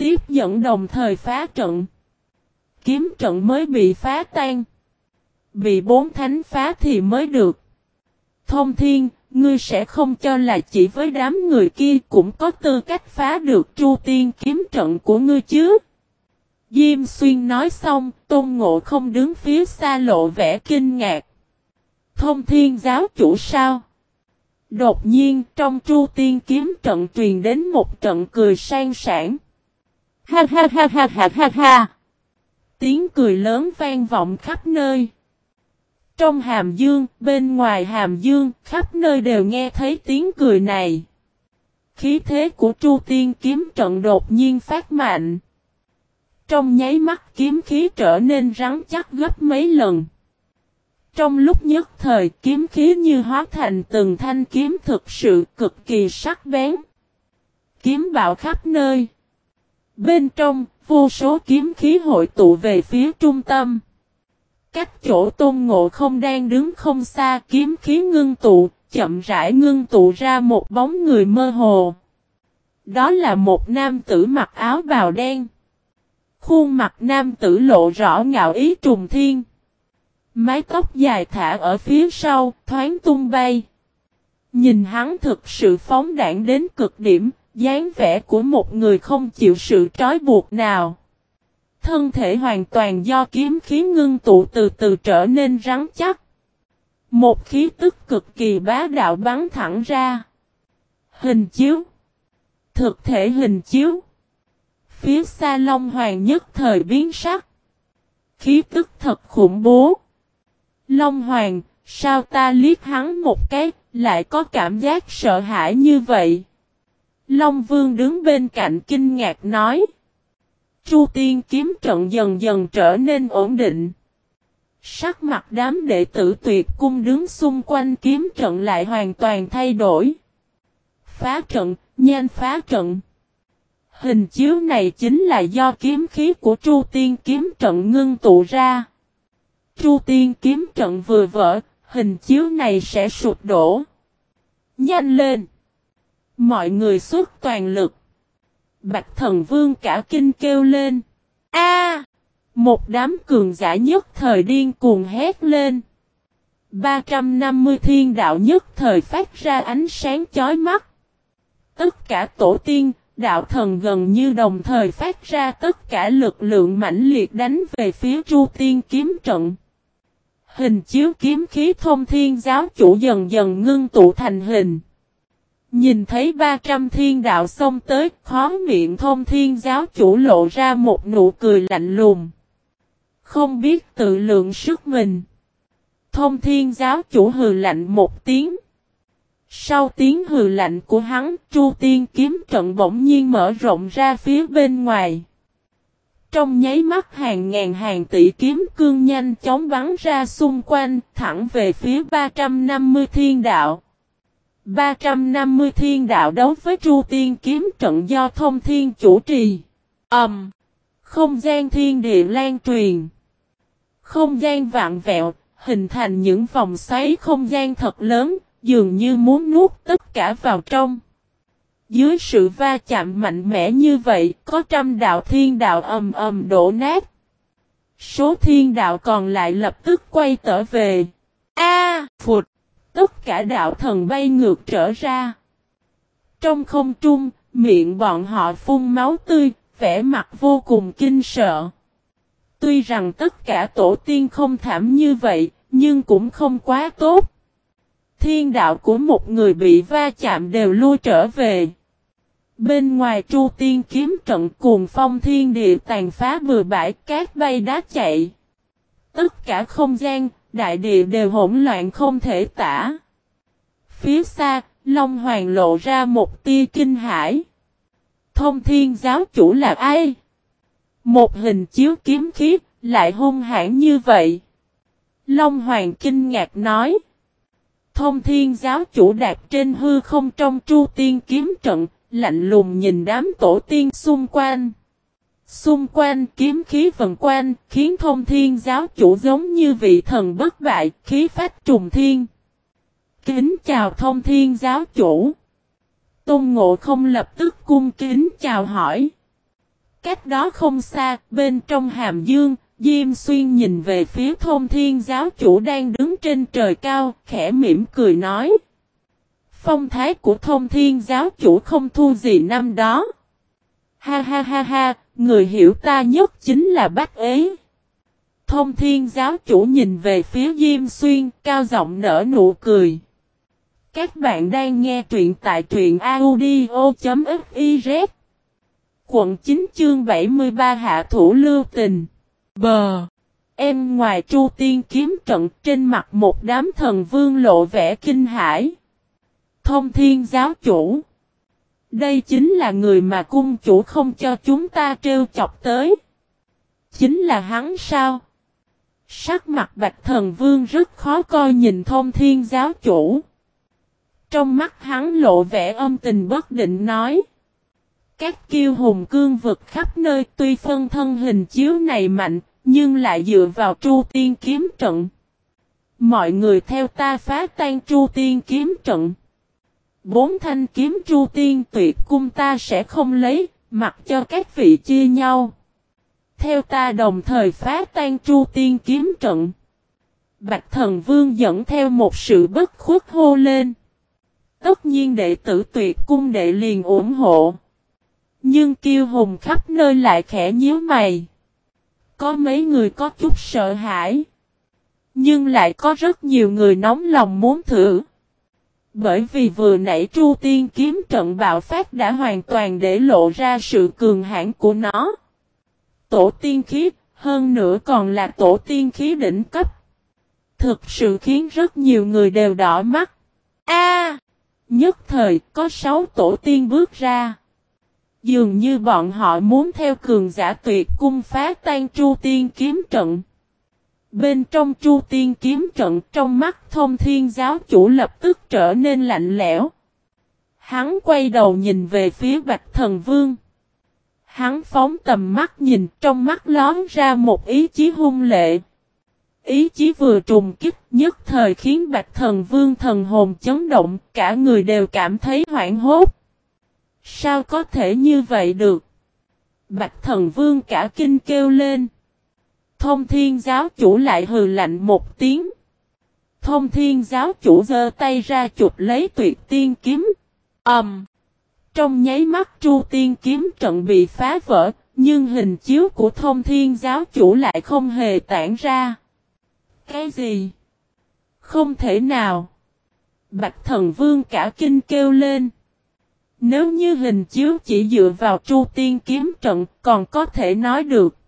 Speaker 1: tiếp dẫn đồng thời phá trận. Kiếm trận mới bị phá tan. Bị bốn thánh phá thì mới được. Thông thiên, ngươi sẽ không cho là chỉ với đám người kia cũng có tư cách phá được chu tiên kiếm trận của ngươi chứ. Diêm xuyên nói xong, tôn ngộ không đứng phía xa lộ vẻ kinh ngạc. Thông thiên giáo chủ sao? Đột nhiên trong chu tiên kiếm trận truyền đến một trận cười sang sảng. Ha ha ha ha ha ha ha. Tiếng cười lớn vang vọng khắp nơi. Trong hàm dương, bên ngoài hàm dương, khắp nơi đều nghe thấy tiếng cười này. Khí thế của Chu Tiên kiếm trận đột nhiên phát mạnh. Trong nháy mắt kiếm khí trở nên rắn chắc gấp mấy lần. Trong lúc nhất thời kiếm khí như hóa thành từng thanh kiếm thực sự cực kỳ sắc bén. Kiếm bạo khắp nơi. Bên trong, vô số kiếm khí hội tụ về phía trung tâm. Cách chỗ tôn ngộ không đang đứng không xa kiếm khí ngưng tụ, chậm rãi ngưng tụ ra một bóng người mơ hồ. Đó là một nam tử mặc áo bào đen. Khuôn mặt nam tử lộ rõ ngạo ý trùng thiên. Mái tóc dài thả ở phía sau, thoáng tung bay. Nhìn hắn thực sự phóng đảng đến cực điểm, dáng vẻ của một người không chịu sự trói buộc nào. Thân thể hoàn toàn do kiếm khí ngưng tụ từ từ trở nên rắn chắc. Một khí tức cực kỳ bá đạo bắn thẳng ra. Hình chiếu. Thực thể hình chiếu. Phía xa Long Hoàng nhất thời biến sắc. Khí tức thật khủng bố. Long Hoàng, sao ta liếc hắn một cái, lại có cảm giác sợ hãi như vậy? Long Vương đứng bên cạnh kinh ngạc nói. Chu tiên kiếm trận dần dần trở nên ổn định. Sắc mặt đám đệ tử tuyệt cung đứng xung quanh kiếm trận lại hoàn toàn thay đổi. Phá trận, nhanh phá trận. Hình chiếu này chính là do kiếm khí của Chu Tiên kiếm trận ngưng tụ ra. Chu Tiên kiếm trận vừa vỡ, hình chiếu này sẽ sụp đổ. Nhanh lên! Mọi người xuất toàn lực. Bạch thần vương cả kinh kêu lên. A! một đám cường giả nhất thời điên cuồng hét lên. 350 thiên đạo nhất thời phát ra ánh sáng chói mắt. Tất cả tổ tiên, đạo thần gần như đồng thời phát ra tất cả lực lượng mãnh liệt đánh về phía Chu Tiên kiếm trận. Hình chiếu kiếm khí thông thiên giáo chủ dần dần ngưng tụ thành hình. Nhìn thấy 300 thiên đạo xông tới, khó miệng thông thiên giáo chủ lộ ra một nụ cười lạnh lùng. Không biết tự lượng sức mình. Thông thiên giáo chủ hừ lạnh một tiếng. Sau tiếng hừ lạnh của hắn, Chu Tiên kiếm trận bỗng nhiên mở rộng ra phía bên ngoài. Trong nháy mắt hàng ngàn hàng tỷ kiếm cương nhanh chóng bắn ra xung quanh, thẳng về phía 350 thiên đạo. 350 thiên đạo đấu với Chu Tiên kiếm trận do thông thiên chủ trì. Ẩm. Um, không gian thiên địa lan truyền. Không gian vạn vẹo, hình thành những vòng xoáy không gian thật lớn, dường như muốn nuốt tất cả vào trong. Dưới sự va chạm mạnh mẽ như vậy, có trăm đạo thiên đạo ầm ầm đổ nát. Số thiên đạo còn lại lập tức quay trở về. A, phụt! Tất cả đạo thần bay ngược trở ra. Trong không trung, miệng bọn họ phun máu tươi, vẻ mặt vô cùng kinh sợ. Tuy rằng tất cả tổ tiên không thảm như vậy, nhưng cũng không quá tốt. Thiên đạo của một người bị va chạm đều lui trở về. Bên ngoài chu tiên kiếm trận cuồng phong thiên địa tàn phá bừa bãi cát bay đá chạy. Tất cả không gian, đại địa đều hỗn loạn không thể tả. Phía xa, Long Hoàng lộ ra một tia kinh hải. Thông thiên giáo chủ là ai? Một hình chiếu kiếm khí, lại hung hãn như vậy. Long Hoàng kinh ngạc nói. Thông thiên giáo chủ đạt trên hư không trong chu tiên kiếm trận, lạnh lùng nhìn đám tổ tiên xung quanh. Xung quanh kiếm khí vần quanh, khiến thông thiên giáo chủ giống như vị thần bất bại, khí phách trùng thiên. Kính chào thông thiên giáo chủ. Tôn ngộ không lập tức cung kính chào hỏi. Cách đó không xa, bên trong hàm dương, Diêm Xuyên nhìn về phía thông thiên giáo chủ đang đứng trên trời cao, khẽ mỉm cười nói. Phong thái của thông thiên giáo chủ không thu gì năm đó. Ha ha ha ha, người hiểu ta nhất chính là bác ế. Thông thiên giáo chủ nhìn về phía Diêm Xuyên, cao giọng nở nụ cười. Các bạn đang nghe truyện tại truyện audio.fiz Quận 9 chương 73 Hạ Thủ Lưu Tình Bờ Em ngoài Chu Tiên kiếm trận trên mặt một đám thần vương lộ vẻ kinh hãi. Thông thiên giáo chủ đây chính là người mà cung chủ không cho chúng ta trêu chọc tới. Chính là hắn sao? Sắc mặt bạch thần vương rất khó coi nhìn thông thiên giáo chủ. Trong mắt hắn lộ vẻ âm tình bất định nói. Các kiêu hùng cương vực khắp nơi tuy phân thân hình chiếu này mạnh, nhưng lại dựa vào tru tiên kiếm trận. Mọi người theo ta phá tan tru tiên kiếm trận. Bốn thanh kiếm chu tiên tuyệt cung ta sẽ không lấy, mặc cho các vị chia nhau. Theo ta đồng thời phá tan chu tiên kiếm trận. Bạch thần vương dẫn theo một sự bất khuất hô lên. Tất nhiên đệ tử tuyệt cung đệ liền ủng hộ. Nhưng kiêu hùng khắp nơi lại khẽ nhíu mày. Có mấy người có chút sợ hãi. Nhưng lại có rất nhiều người nóng lòng muốn thử. Bởi vì vừa nãy chu Tiên kiếm trận bạo phát đã hoàn toàn để lộ ra sự cường hãn của nó. Tổ tiên khí, hơn nữa còn là tổ tiên khí đỉnh cấp. Thực sự khiến rất nhiều người đều đỏ mắt. A, Nhất thời có sáu tổ tiên bước ra. Dường như bọn họ muốn theo cường giả tuyệt cung phá tan Chu Tiên kiếm trận. Bên trong Chu Tiên kiếm trận trong mắt thông thiên giáo chủ lập tức trở nên lạnh lẽo. Hắn quay đầu nhìn về phía Bạch Thần Vương. Hắn phóng tầm mắt nhìn trong mắt lón ra một ý chí hung lệ. Ý chí vừa trùng kích nhất thời khiến Bạch Thần Vương thần hồn chấn động, cả người đều cảm thấy hoảng hốt. Sao có thể như vậy được? Bạch Thần Vương cả kinh kêu lên. Thông Thiên giáo chủ lại hừ lạnh một tiếng. Thông Thiên giáo chủ giơ tay ra chụp lấy tuyệt tiên kiếm. Ầm. Um, trong nháy mắt Chu Tiên kiếm trận bị phá vỡ, nhưng hình chiếu của Thông Thiên giáo chủ lại không hề tản ra. Cái gì? Không thể nào. Bạch thần vương cả kinh kêu lên. Nếu như hình chiếu chỉ dựa vào Chu Tiên kiếm trận còn có thể nói được.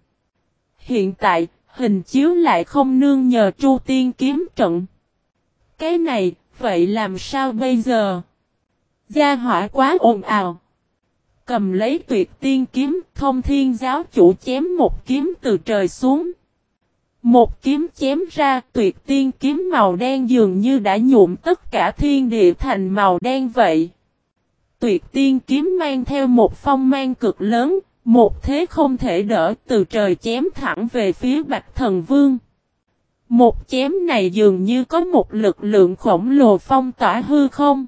Speaker 1: Hiện tại, hình chiếu lại không nương nhờ Chu Tiên kiếm trận. Cái này, vậy làm sao bây giờ? Gia hỏa quá ồn ào. Cầm lấy tuyệt tiên kiếm, thông thiên giáo chủ chém một kiếm từ trời xuống. Một kiếm chém ra tuyệt tiên kiếm màu đen dường như đã nhuộm tất cả thiên địa thành màu đen vậy. Tuyệt tiên kiếm mang theo một phong mang cực lớn, một thế không thể đỡ, từ trời chém thẳng về phía bạch thần vương. Một chém này dường như có một lực lượng khổng lồ phong tỏa hư không.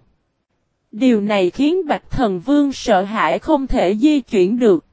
Speaker 1: Điều này khiến Bạch Thần Vương sợ hãi không thể di chuyển được.